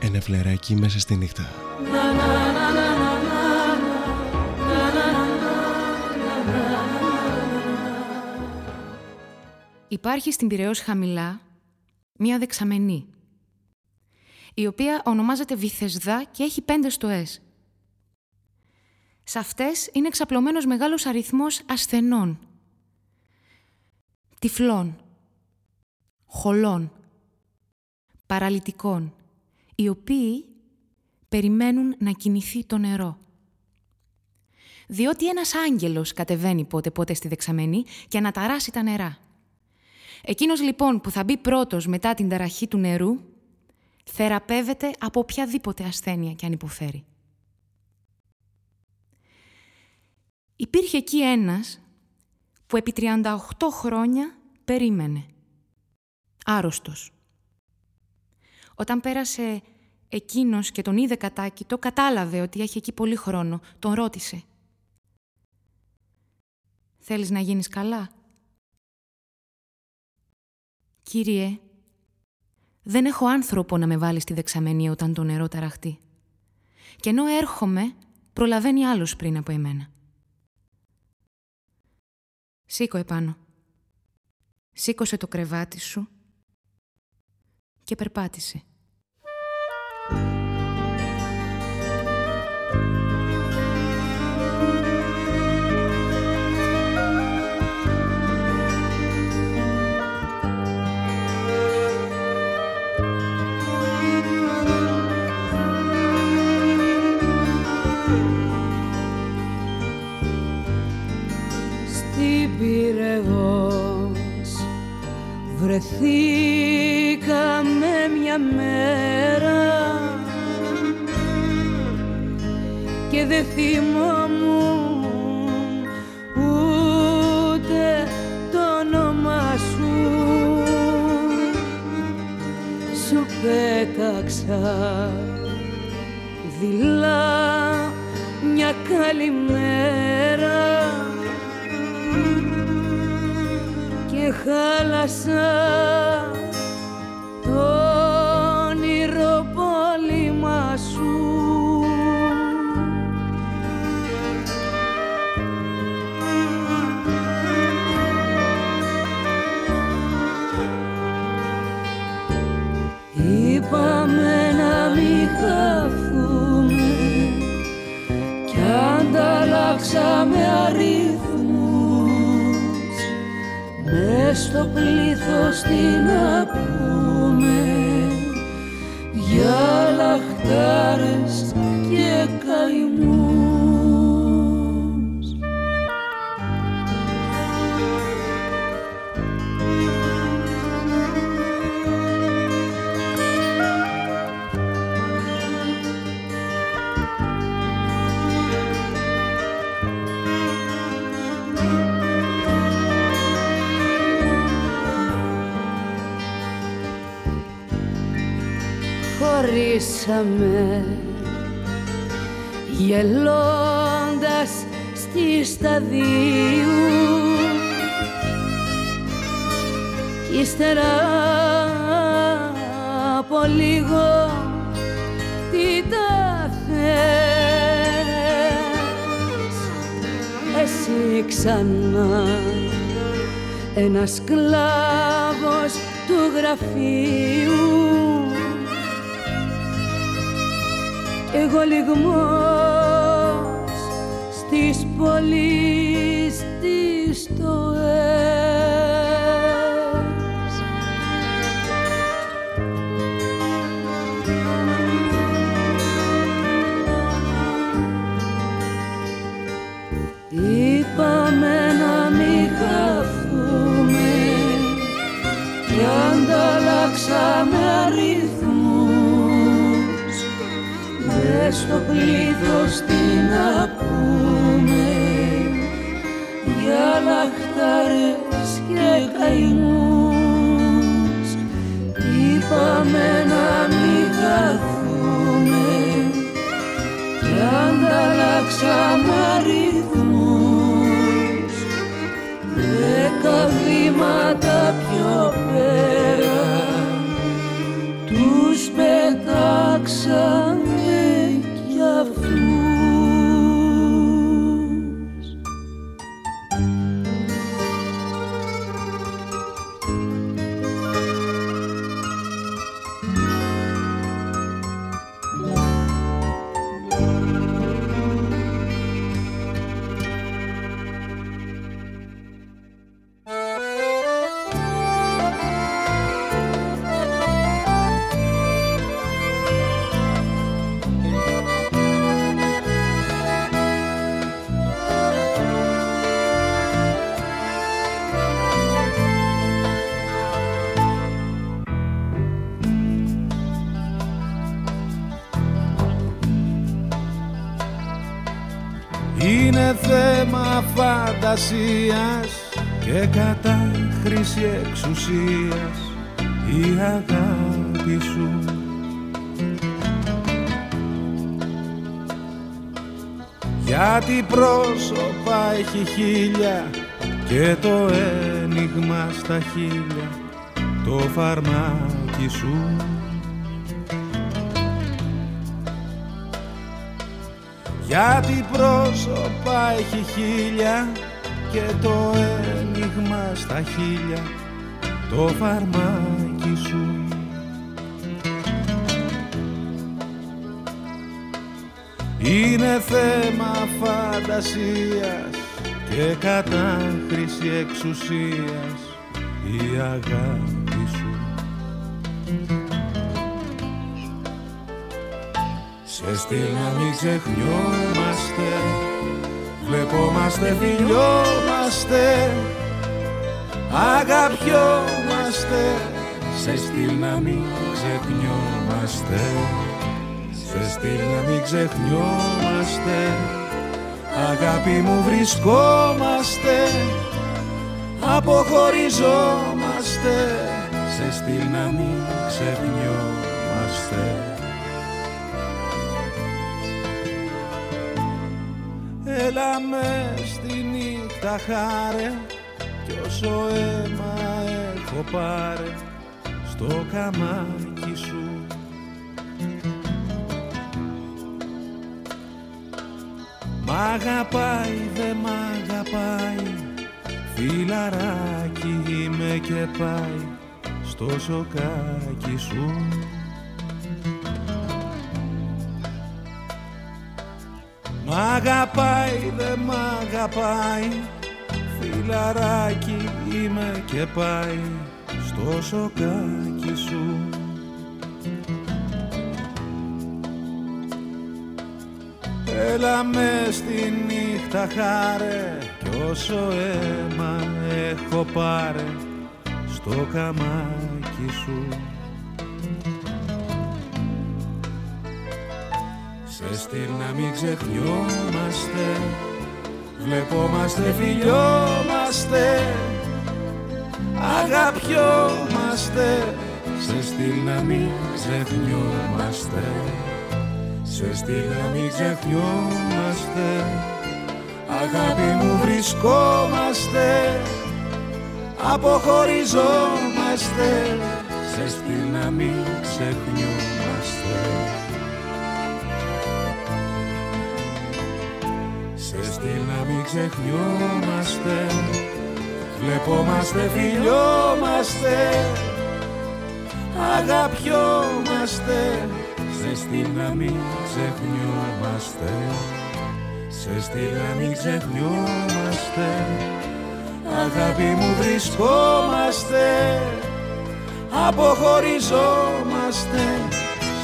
Ένα φλεράκι μέσα στη νύχτα. Υπάρχει στην Πυραιός χαμηλά μία δεξαμενή, η οποία ονομάζεται Βυθεσδά και έχει πέντε στοές. Σε αυτές είναι εξαπλωμένος μεγάλος αριθμός ασθενών, τυφλών, χολών, παραλυτικών, οι οποίοι περιμένουν να κινηθεί το νερό. Διότι ένας άγγελος κατεβαίνει πότε πότε στη δεξαμενή και αναταράσει τα νερά. Εκείνος λοιπόν που θα μπει πρώτος μετά την ταραχή του νερού, θεραπεύεται από οποιαδήποτε ασθένεια και αν υποφέρει. Υπήρχε εκεί ένας που επί 38 χρόνια περίμενε. Άρρωστος. Όταν πέρασε εκείνος και τον είδε το κατάλαβε ότι έχει εκεί πολύ χρόνο. Τον ρώτησε. «Θέλεις να γίνεις καλά» «Κύριε, δεν έχω άνθρωπο να με βάλει στη δεξαμενή όταν το νερό ταραχτεί. Και ενώ έρχομαι, προλαβαίνει άλλος πριν από εμένα. Σήκω επάνω. Σήκωσε το κρεβάτι σου και περπάτησε. Βρεθήκαμε μια μέρα και δεν θυμόμουν ούτε το όνομα σου. Σου πέταξα δειλά μια καλημέρα και χάλασα το όνειρο πόλημα σου. Είπαμε να μην χαθούμε κι ανταλλάξαμε αριθμούς Μες στο πλήθος τι να πούμε για λαχτάρες και καημούς χωρίσαμε γελώντας στη σταδίου. Κι ύστερα από λίγο τι τα θες; Εσύ ξανά ένας κλάβος του γραφείου εγώ λιγμός στις πόλεις της τοές. Στο πλήθος τι να πούμε. Για λαχτάρες και καημούς είπαμε να μην καθούμε κι φτάσαμε αριθμούς. Δέκα βήματα πιο πέρα τους πετάξαμε φαντασίας και κατά χρήση εξουσίας η αγάπη σου. Γιατί πρόσωπα έχει χίλια και το ένιγμα στα χίλια το φαρμάκι σου. Γιατί πρόσωπα έχει χίλια και το ένιγμα στα χίλια το φαρμάκι σου. Είναι θέμα φαντασίας και κατάχρηση εξουσίας η αγάπη σου. Σε στυλ να μην ξεχνιόμαστε Βλεπόμαστε, φιλιόμαστε Αγαπιόμαστε. Σε στυλ να μην ξεχνιόμαστε Σε στυλ να μην ξεχνιόμαστε. Αγάπη μου βρισκόμαστε Αποχωριζόμαστε Σε στυλ να μην ξεχνιόμαστε με στη νύχτα χάρε κι όσο αίμα έχω πάρε στο καμάκι σου. Μ' αγαπάει δε μ' αγαπάει Φιλαράκι είμαι και πάει στο σοκάκι σου Μ' αγαπάει, δε μ' αγαπάει. Φιλαράκι είμαι και πάει στο σοκάκι σου. Έλα με στη νύχτα χάρε κι όσο αίμα έχω πάρε στο καμάκι σου Σε στυλ να μην ξεχνιόμαστε. Βλεπόμαστε, φιλιόμαστε. Αγαπιόμαστε. Σε στυλ να μην ξεχνιόμαστε. Σε στυλ να μην ξεχνιόμαστε. Αγάπη μου βρισκόμαστε. Αποχωριζόμαστε Σε στυλ να μην ξεχνιόμαστε ξεχνιόμαστε Βλεπόμαστε, φιλιόμαστε Αγαπιόμαστε. Σε στυλ να μην ξεχνιόμαστε Σε στυλ να μην ξεχνιόμαστε. Αγάπη μου βρισκόμαστε Αποχωριζόμαστε.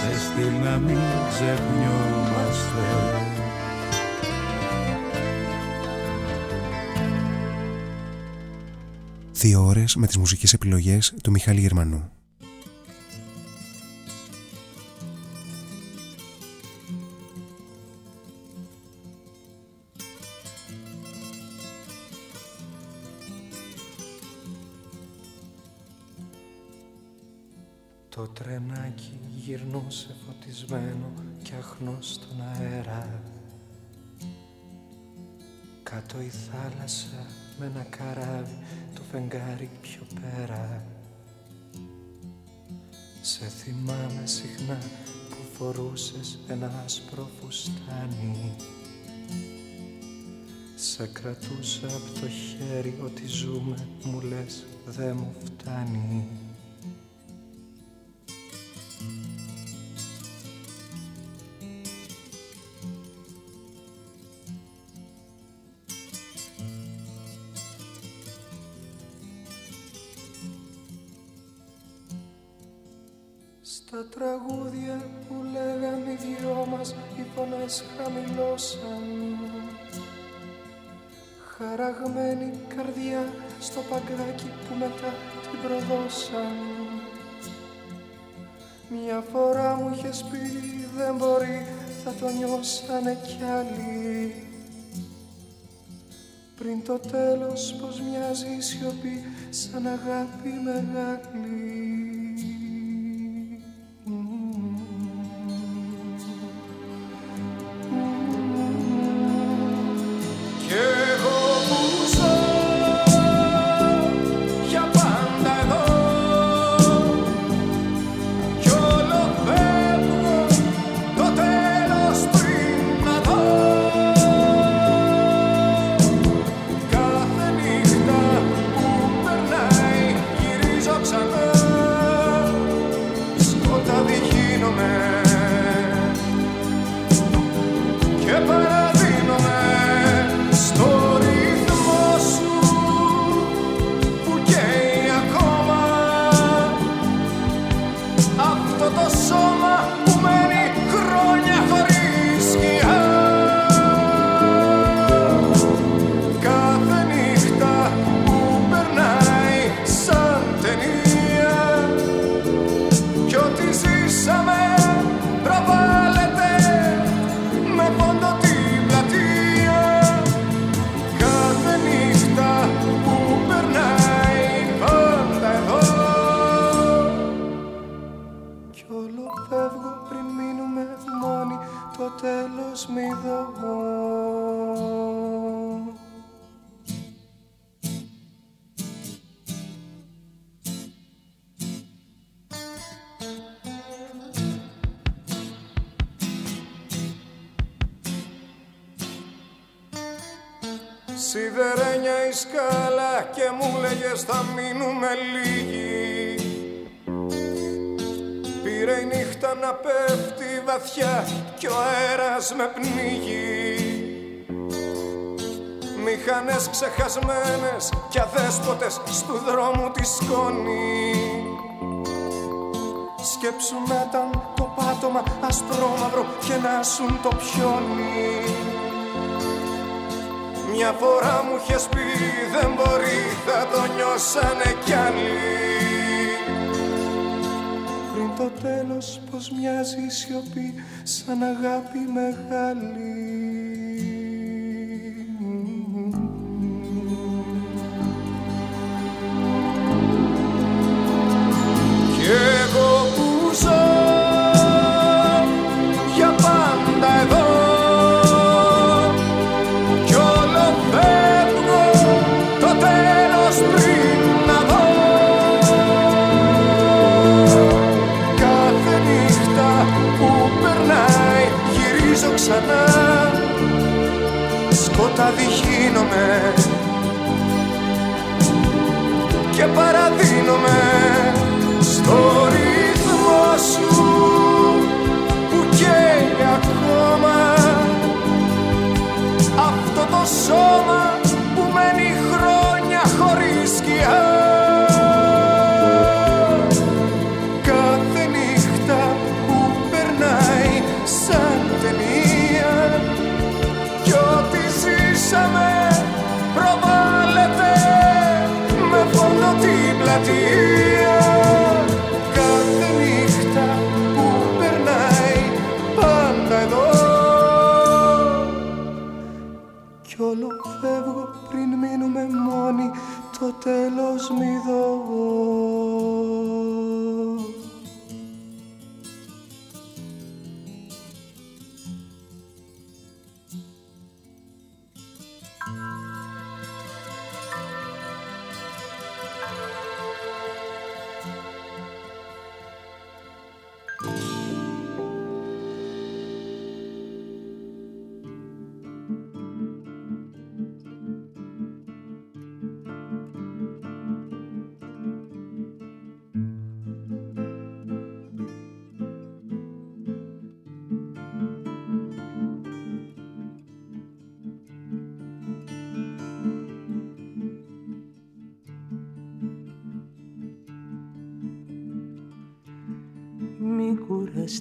Σε στυλ να μην ξεχνιόμαστε Δύο ώρες με τις μουσικές επιλογές του Μιχάλη Γερμανού. Το τρενάκι γυρνούσε φωτισμένο κι αχνό στον αέρα Κάτω η θάλασσα με ένα καράβι το φεγγάρι πιο πέρα. Σε θυμάμαι συχνά που φορούσες ένα άσπρο φουστάνι. Σε κρατούσα από το χέρι ότι ζούμε μου λες δε μου φτάνει Στα τραγούδια που λέγαν οι δυο μας οι φωνές χαμηλώσαν Χαραγμένη καρδιά στο παγκάκι που μετά την προδώσαν Μια φορά μου είχες πει δεν μπορεί θα το νιώσανε κι άλλοι πριν το τέλος πως μοιάζει η σιωπή σαν αγάπη μεγάλη Μηχανές ξεχασμένες κι αδέσποτες στου δρόμου της σκόνη. Σκέψου να ήταν το πάτωμα ασπρόμαυρο και να σουν το πιόνι. Μια φορά μου είχες πει δεν μπορεί θα το νιώσανε κι άλλοι Πριν το τέλος πως μοιάζει η σιωπή σαν αγάπη μεγάλη παραδίνομαι στο το τέλος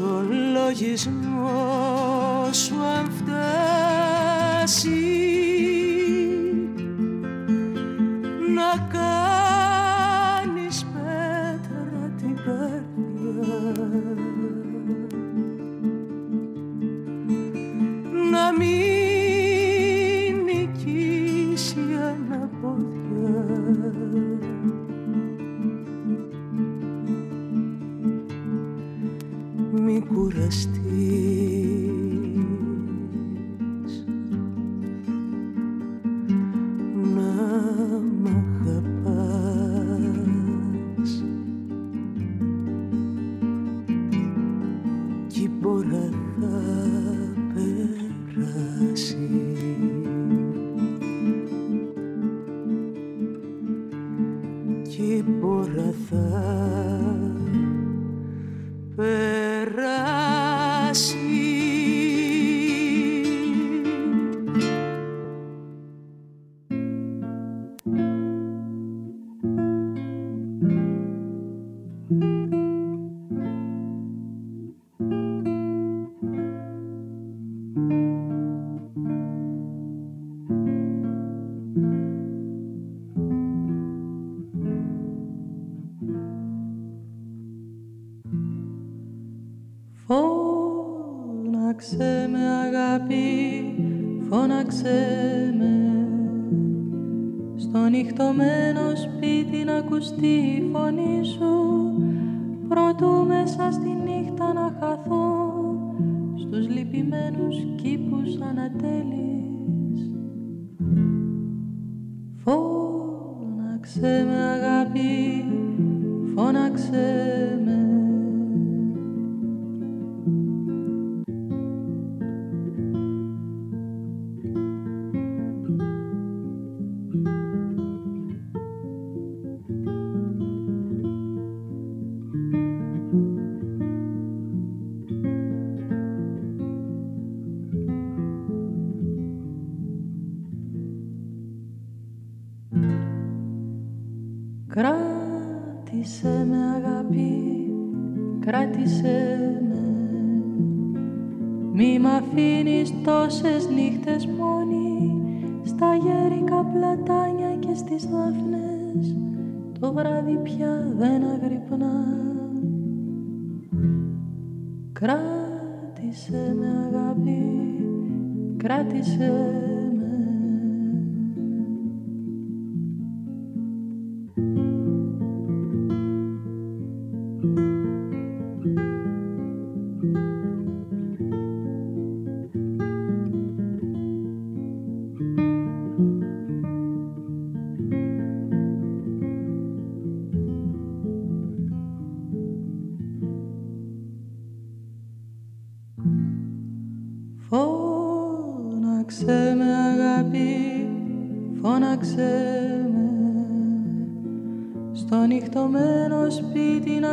μη δω Φώναξε με αγάπη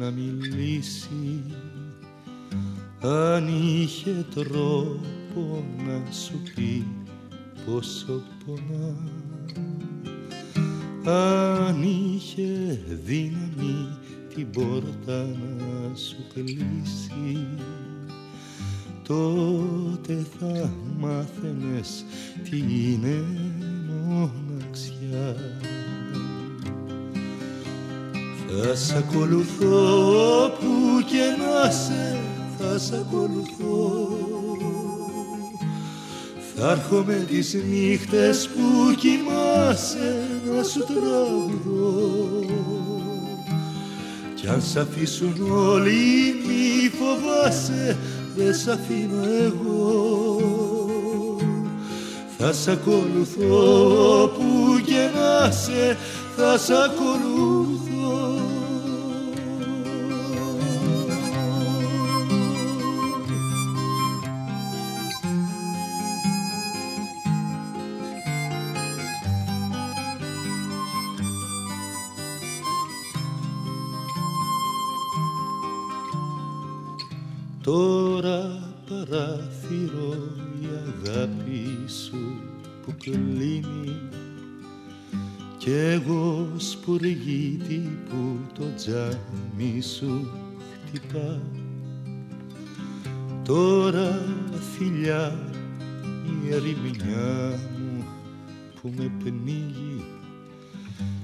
να μιλήσει. Αν είχε τρόπο να σου πει πόσο πονά. Αν είχε δύναμη την πόρτα να σου κλείσει τότε θα μάθαινες τι είναι μοναξιά θα σ' ακολουθώ που και να σε θα σ' ακολουθώ. Θα έρχομαι τις νύχτες που κοιμάσαι να σου τραγουδώ. Κι αν σ' αφήσουν όλοι μη φοβάσαι δεν σ' αφήνω εγώ. Θα σ' ακολουθώ που και να σε θα σ' ακολουθώ σπουργίτη που το τζάμι σου χτυπά. Τώρα φιλιά η ερημινιά μου που με πνίγει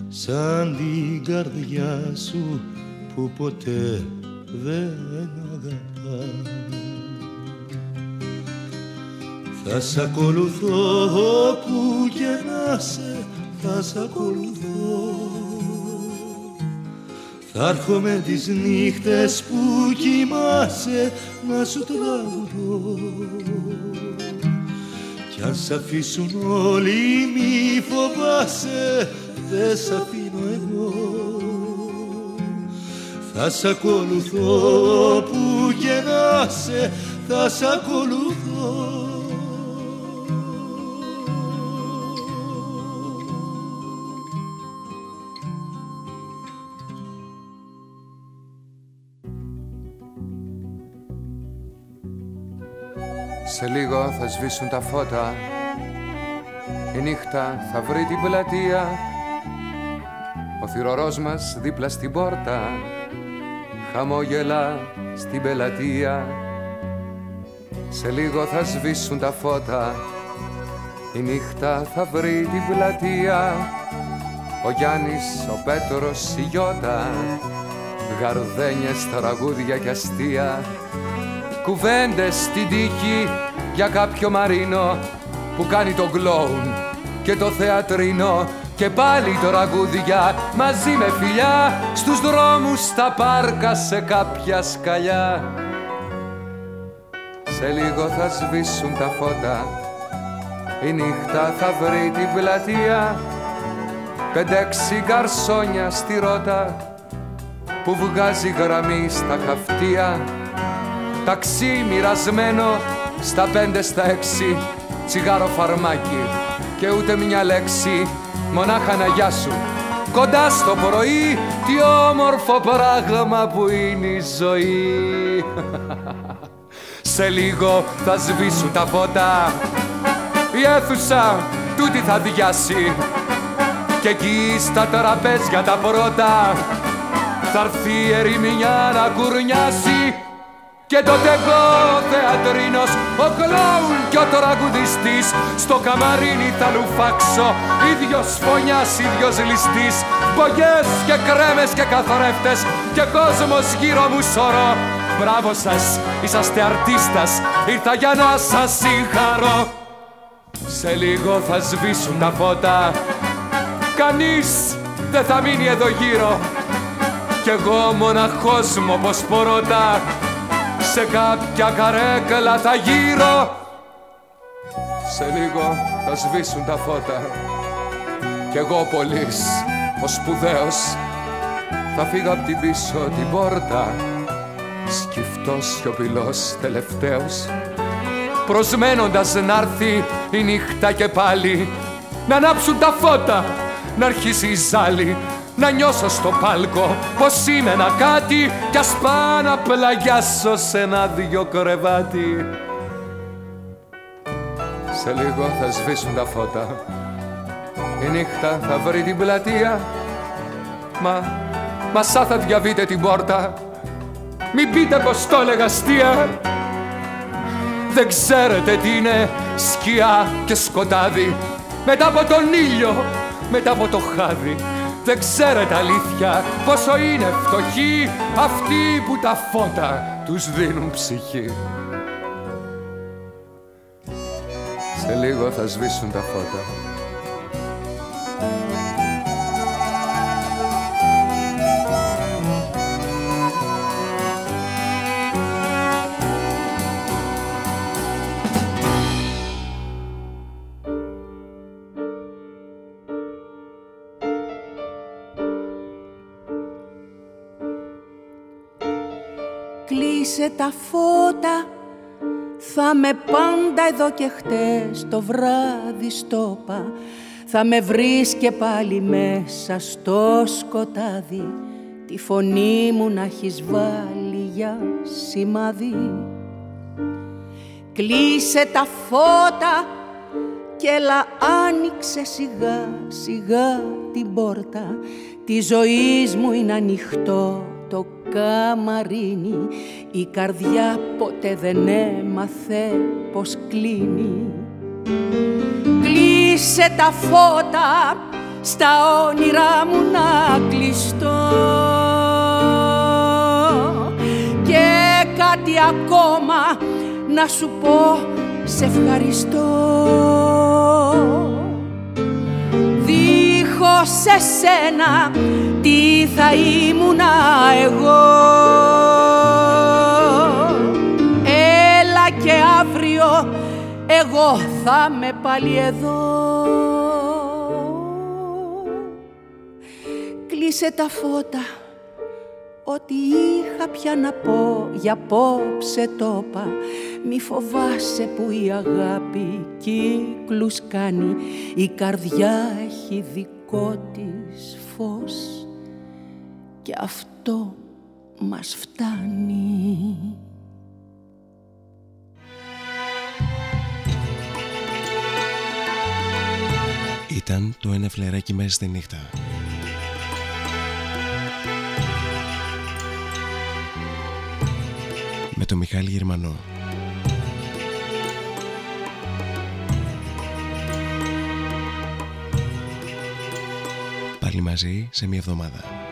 σαν την καρδιά σου που ποτέ δεν αγαπά Θα σ' ακολουθώ όπου και να σε θα σ' ακολουθώ. Θα έρχομαι τις νύχτες που κοιμάσαι να σου τραγουδώ. Κι αν σ' αφήσουν όλοι μη φοβάσαι δεν σ' αφήνω εγώ. Θα σ' ακολουθώ που και να σε θα σ' ακολουθώ. Σε λίγο θα σβήσουν τα φώτα. Η νύχτα θα βρει την πλατεία. Ο θυρωρός μας δίπλα στην πόρτα Χαμόγελα στην πελατεία. Σε λίγο θα σβήσουν τα φώτα. Η νύχτα θα βρει την πλατεία. Ο Γιάννης, ο Πέτρος, η Γιώτα. Γαρδένιες, τραγούδια και αστεία. Κουβέντες στην τύχη για κάποιο μαρίνο που κάνει το γκλόουν και το θεατρίνο και πάλι το ραγούδια μαζί με φιλιά στους δρόμους στα πάρκα σε κάποια σκαλιά. Σε λίγο θα σβήσουν τα φώτα η νύχτα θα βρει την πλατεία. Πεντέξι γκαρσόνια στη ρότα που βγάζει γραμμή στα χαυτία. Ταξί μοιρασμένο στα πέντε στα έξι τσιγάρο φαρμάκι και ούτε μια λέξη μονάχα να γεια σου. Κοντά στο πρωί τι όμορφο πράγμα που είναι η ζωή. Σε λίγο θα σβήσουν τα φώτα. Η αίθουσα τούτη θα διάσει και εκεί στα τραπέζια τα πρώτα. Θα έρθει η ερημινιά να κουρνιάσει και τότε εγώ θεατρίνος Ο κλόουν και ο τραγουδιστής Στο καμαρίνι θα λουφάξω Ίδιος φωνιάς, ίδιος ληστής Μπογιές και κρέμες και καθρέφτες Και κόσμος γύρω μου σωρό Μπράβο σας, είσαστε αρτίστας Ήρθα για να σας συγχαρώ. Σε λίγο θα σβήσουν τα φώτα Κανείς δεν θα μείνει εδώ γύρω. Κι εγώ μοναχός μου όπως πορώτα σε κάποια καρέκλα θα γύρω. Σε λίγο θα σβήσουν τα φώτα. Κι εγώ πολύς, ο σπουδαίος Θα φύγω απ' την πίσω την πόρτα. Σκυφτός σιωπηλός τελευταίος. Προσμένοντας να'ρθει η νύχτα και πάλι Να ανάψουν τα φώτα, να αρχίσει η ζάλη να νιώσω στο πάλκο πως είμαι ένα κάτι κι ας πάω να πλαγιάσω σε ένα δυο κρεβάτι. Σε λίγο θα σβήσουν τα φώτα. Η νύχτα θα βρει την πλατεία. Μα, μα σαν θα διαβείτε την πόρτα. Μην πείτε πως το έλεγα αστεία. Δεν ξέρετε τι είναι σκιά και σκοτάδι. Μετά από τον ήλιο, μετά από το χάδι δεν ξέρετε αλήθεια πόσο είναι φτωχοί αυτοί που τα φώτα τους δίνουν ψυχή. Σε λίγο θα σβήσουν τα φώτα. Κλείσε τα φώτα. Θα με πάντα εδώ και χτες το βράδυ στόπα Θα με βρεις και πάλι μέσα στο σκοτάδι. Τη φωνή μου να έχεις βάλει για σημαδί Κλείσε τα φώτα και έλα άνοιξε σιγά σιγά την πόρτα. Τη ζωής μου είναι ανοιχτό. το καμαρίνι η καρδιά ποτέ δεν έμαθε πως κλείνει. Κλείσε τα φώτα στα όνειρά μου να κλειστώ. Και κάτι ακόμα να σου πω σε ευχαριστώ. Δίχως εσένα τι θα ήμουνα εγώ. Έλα και αύριο εγώ θα με πάλι εδώ. Κλείσε τα φώτα Ό,τι είχα πια να πω για πόψε το είπα. Μη φοβάσαι που η αγάπη κύκλους κάνει Η καρδιά έχει δικό της φως και αυτό μας φτάνει. Ήταν το ένα φλεράκι μέσα στη νύχτα. Με το Μιχάλη Γερμανό. Πάλι μαζί σε μια εβδομάδα.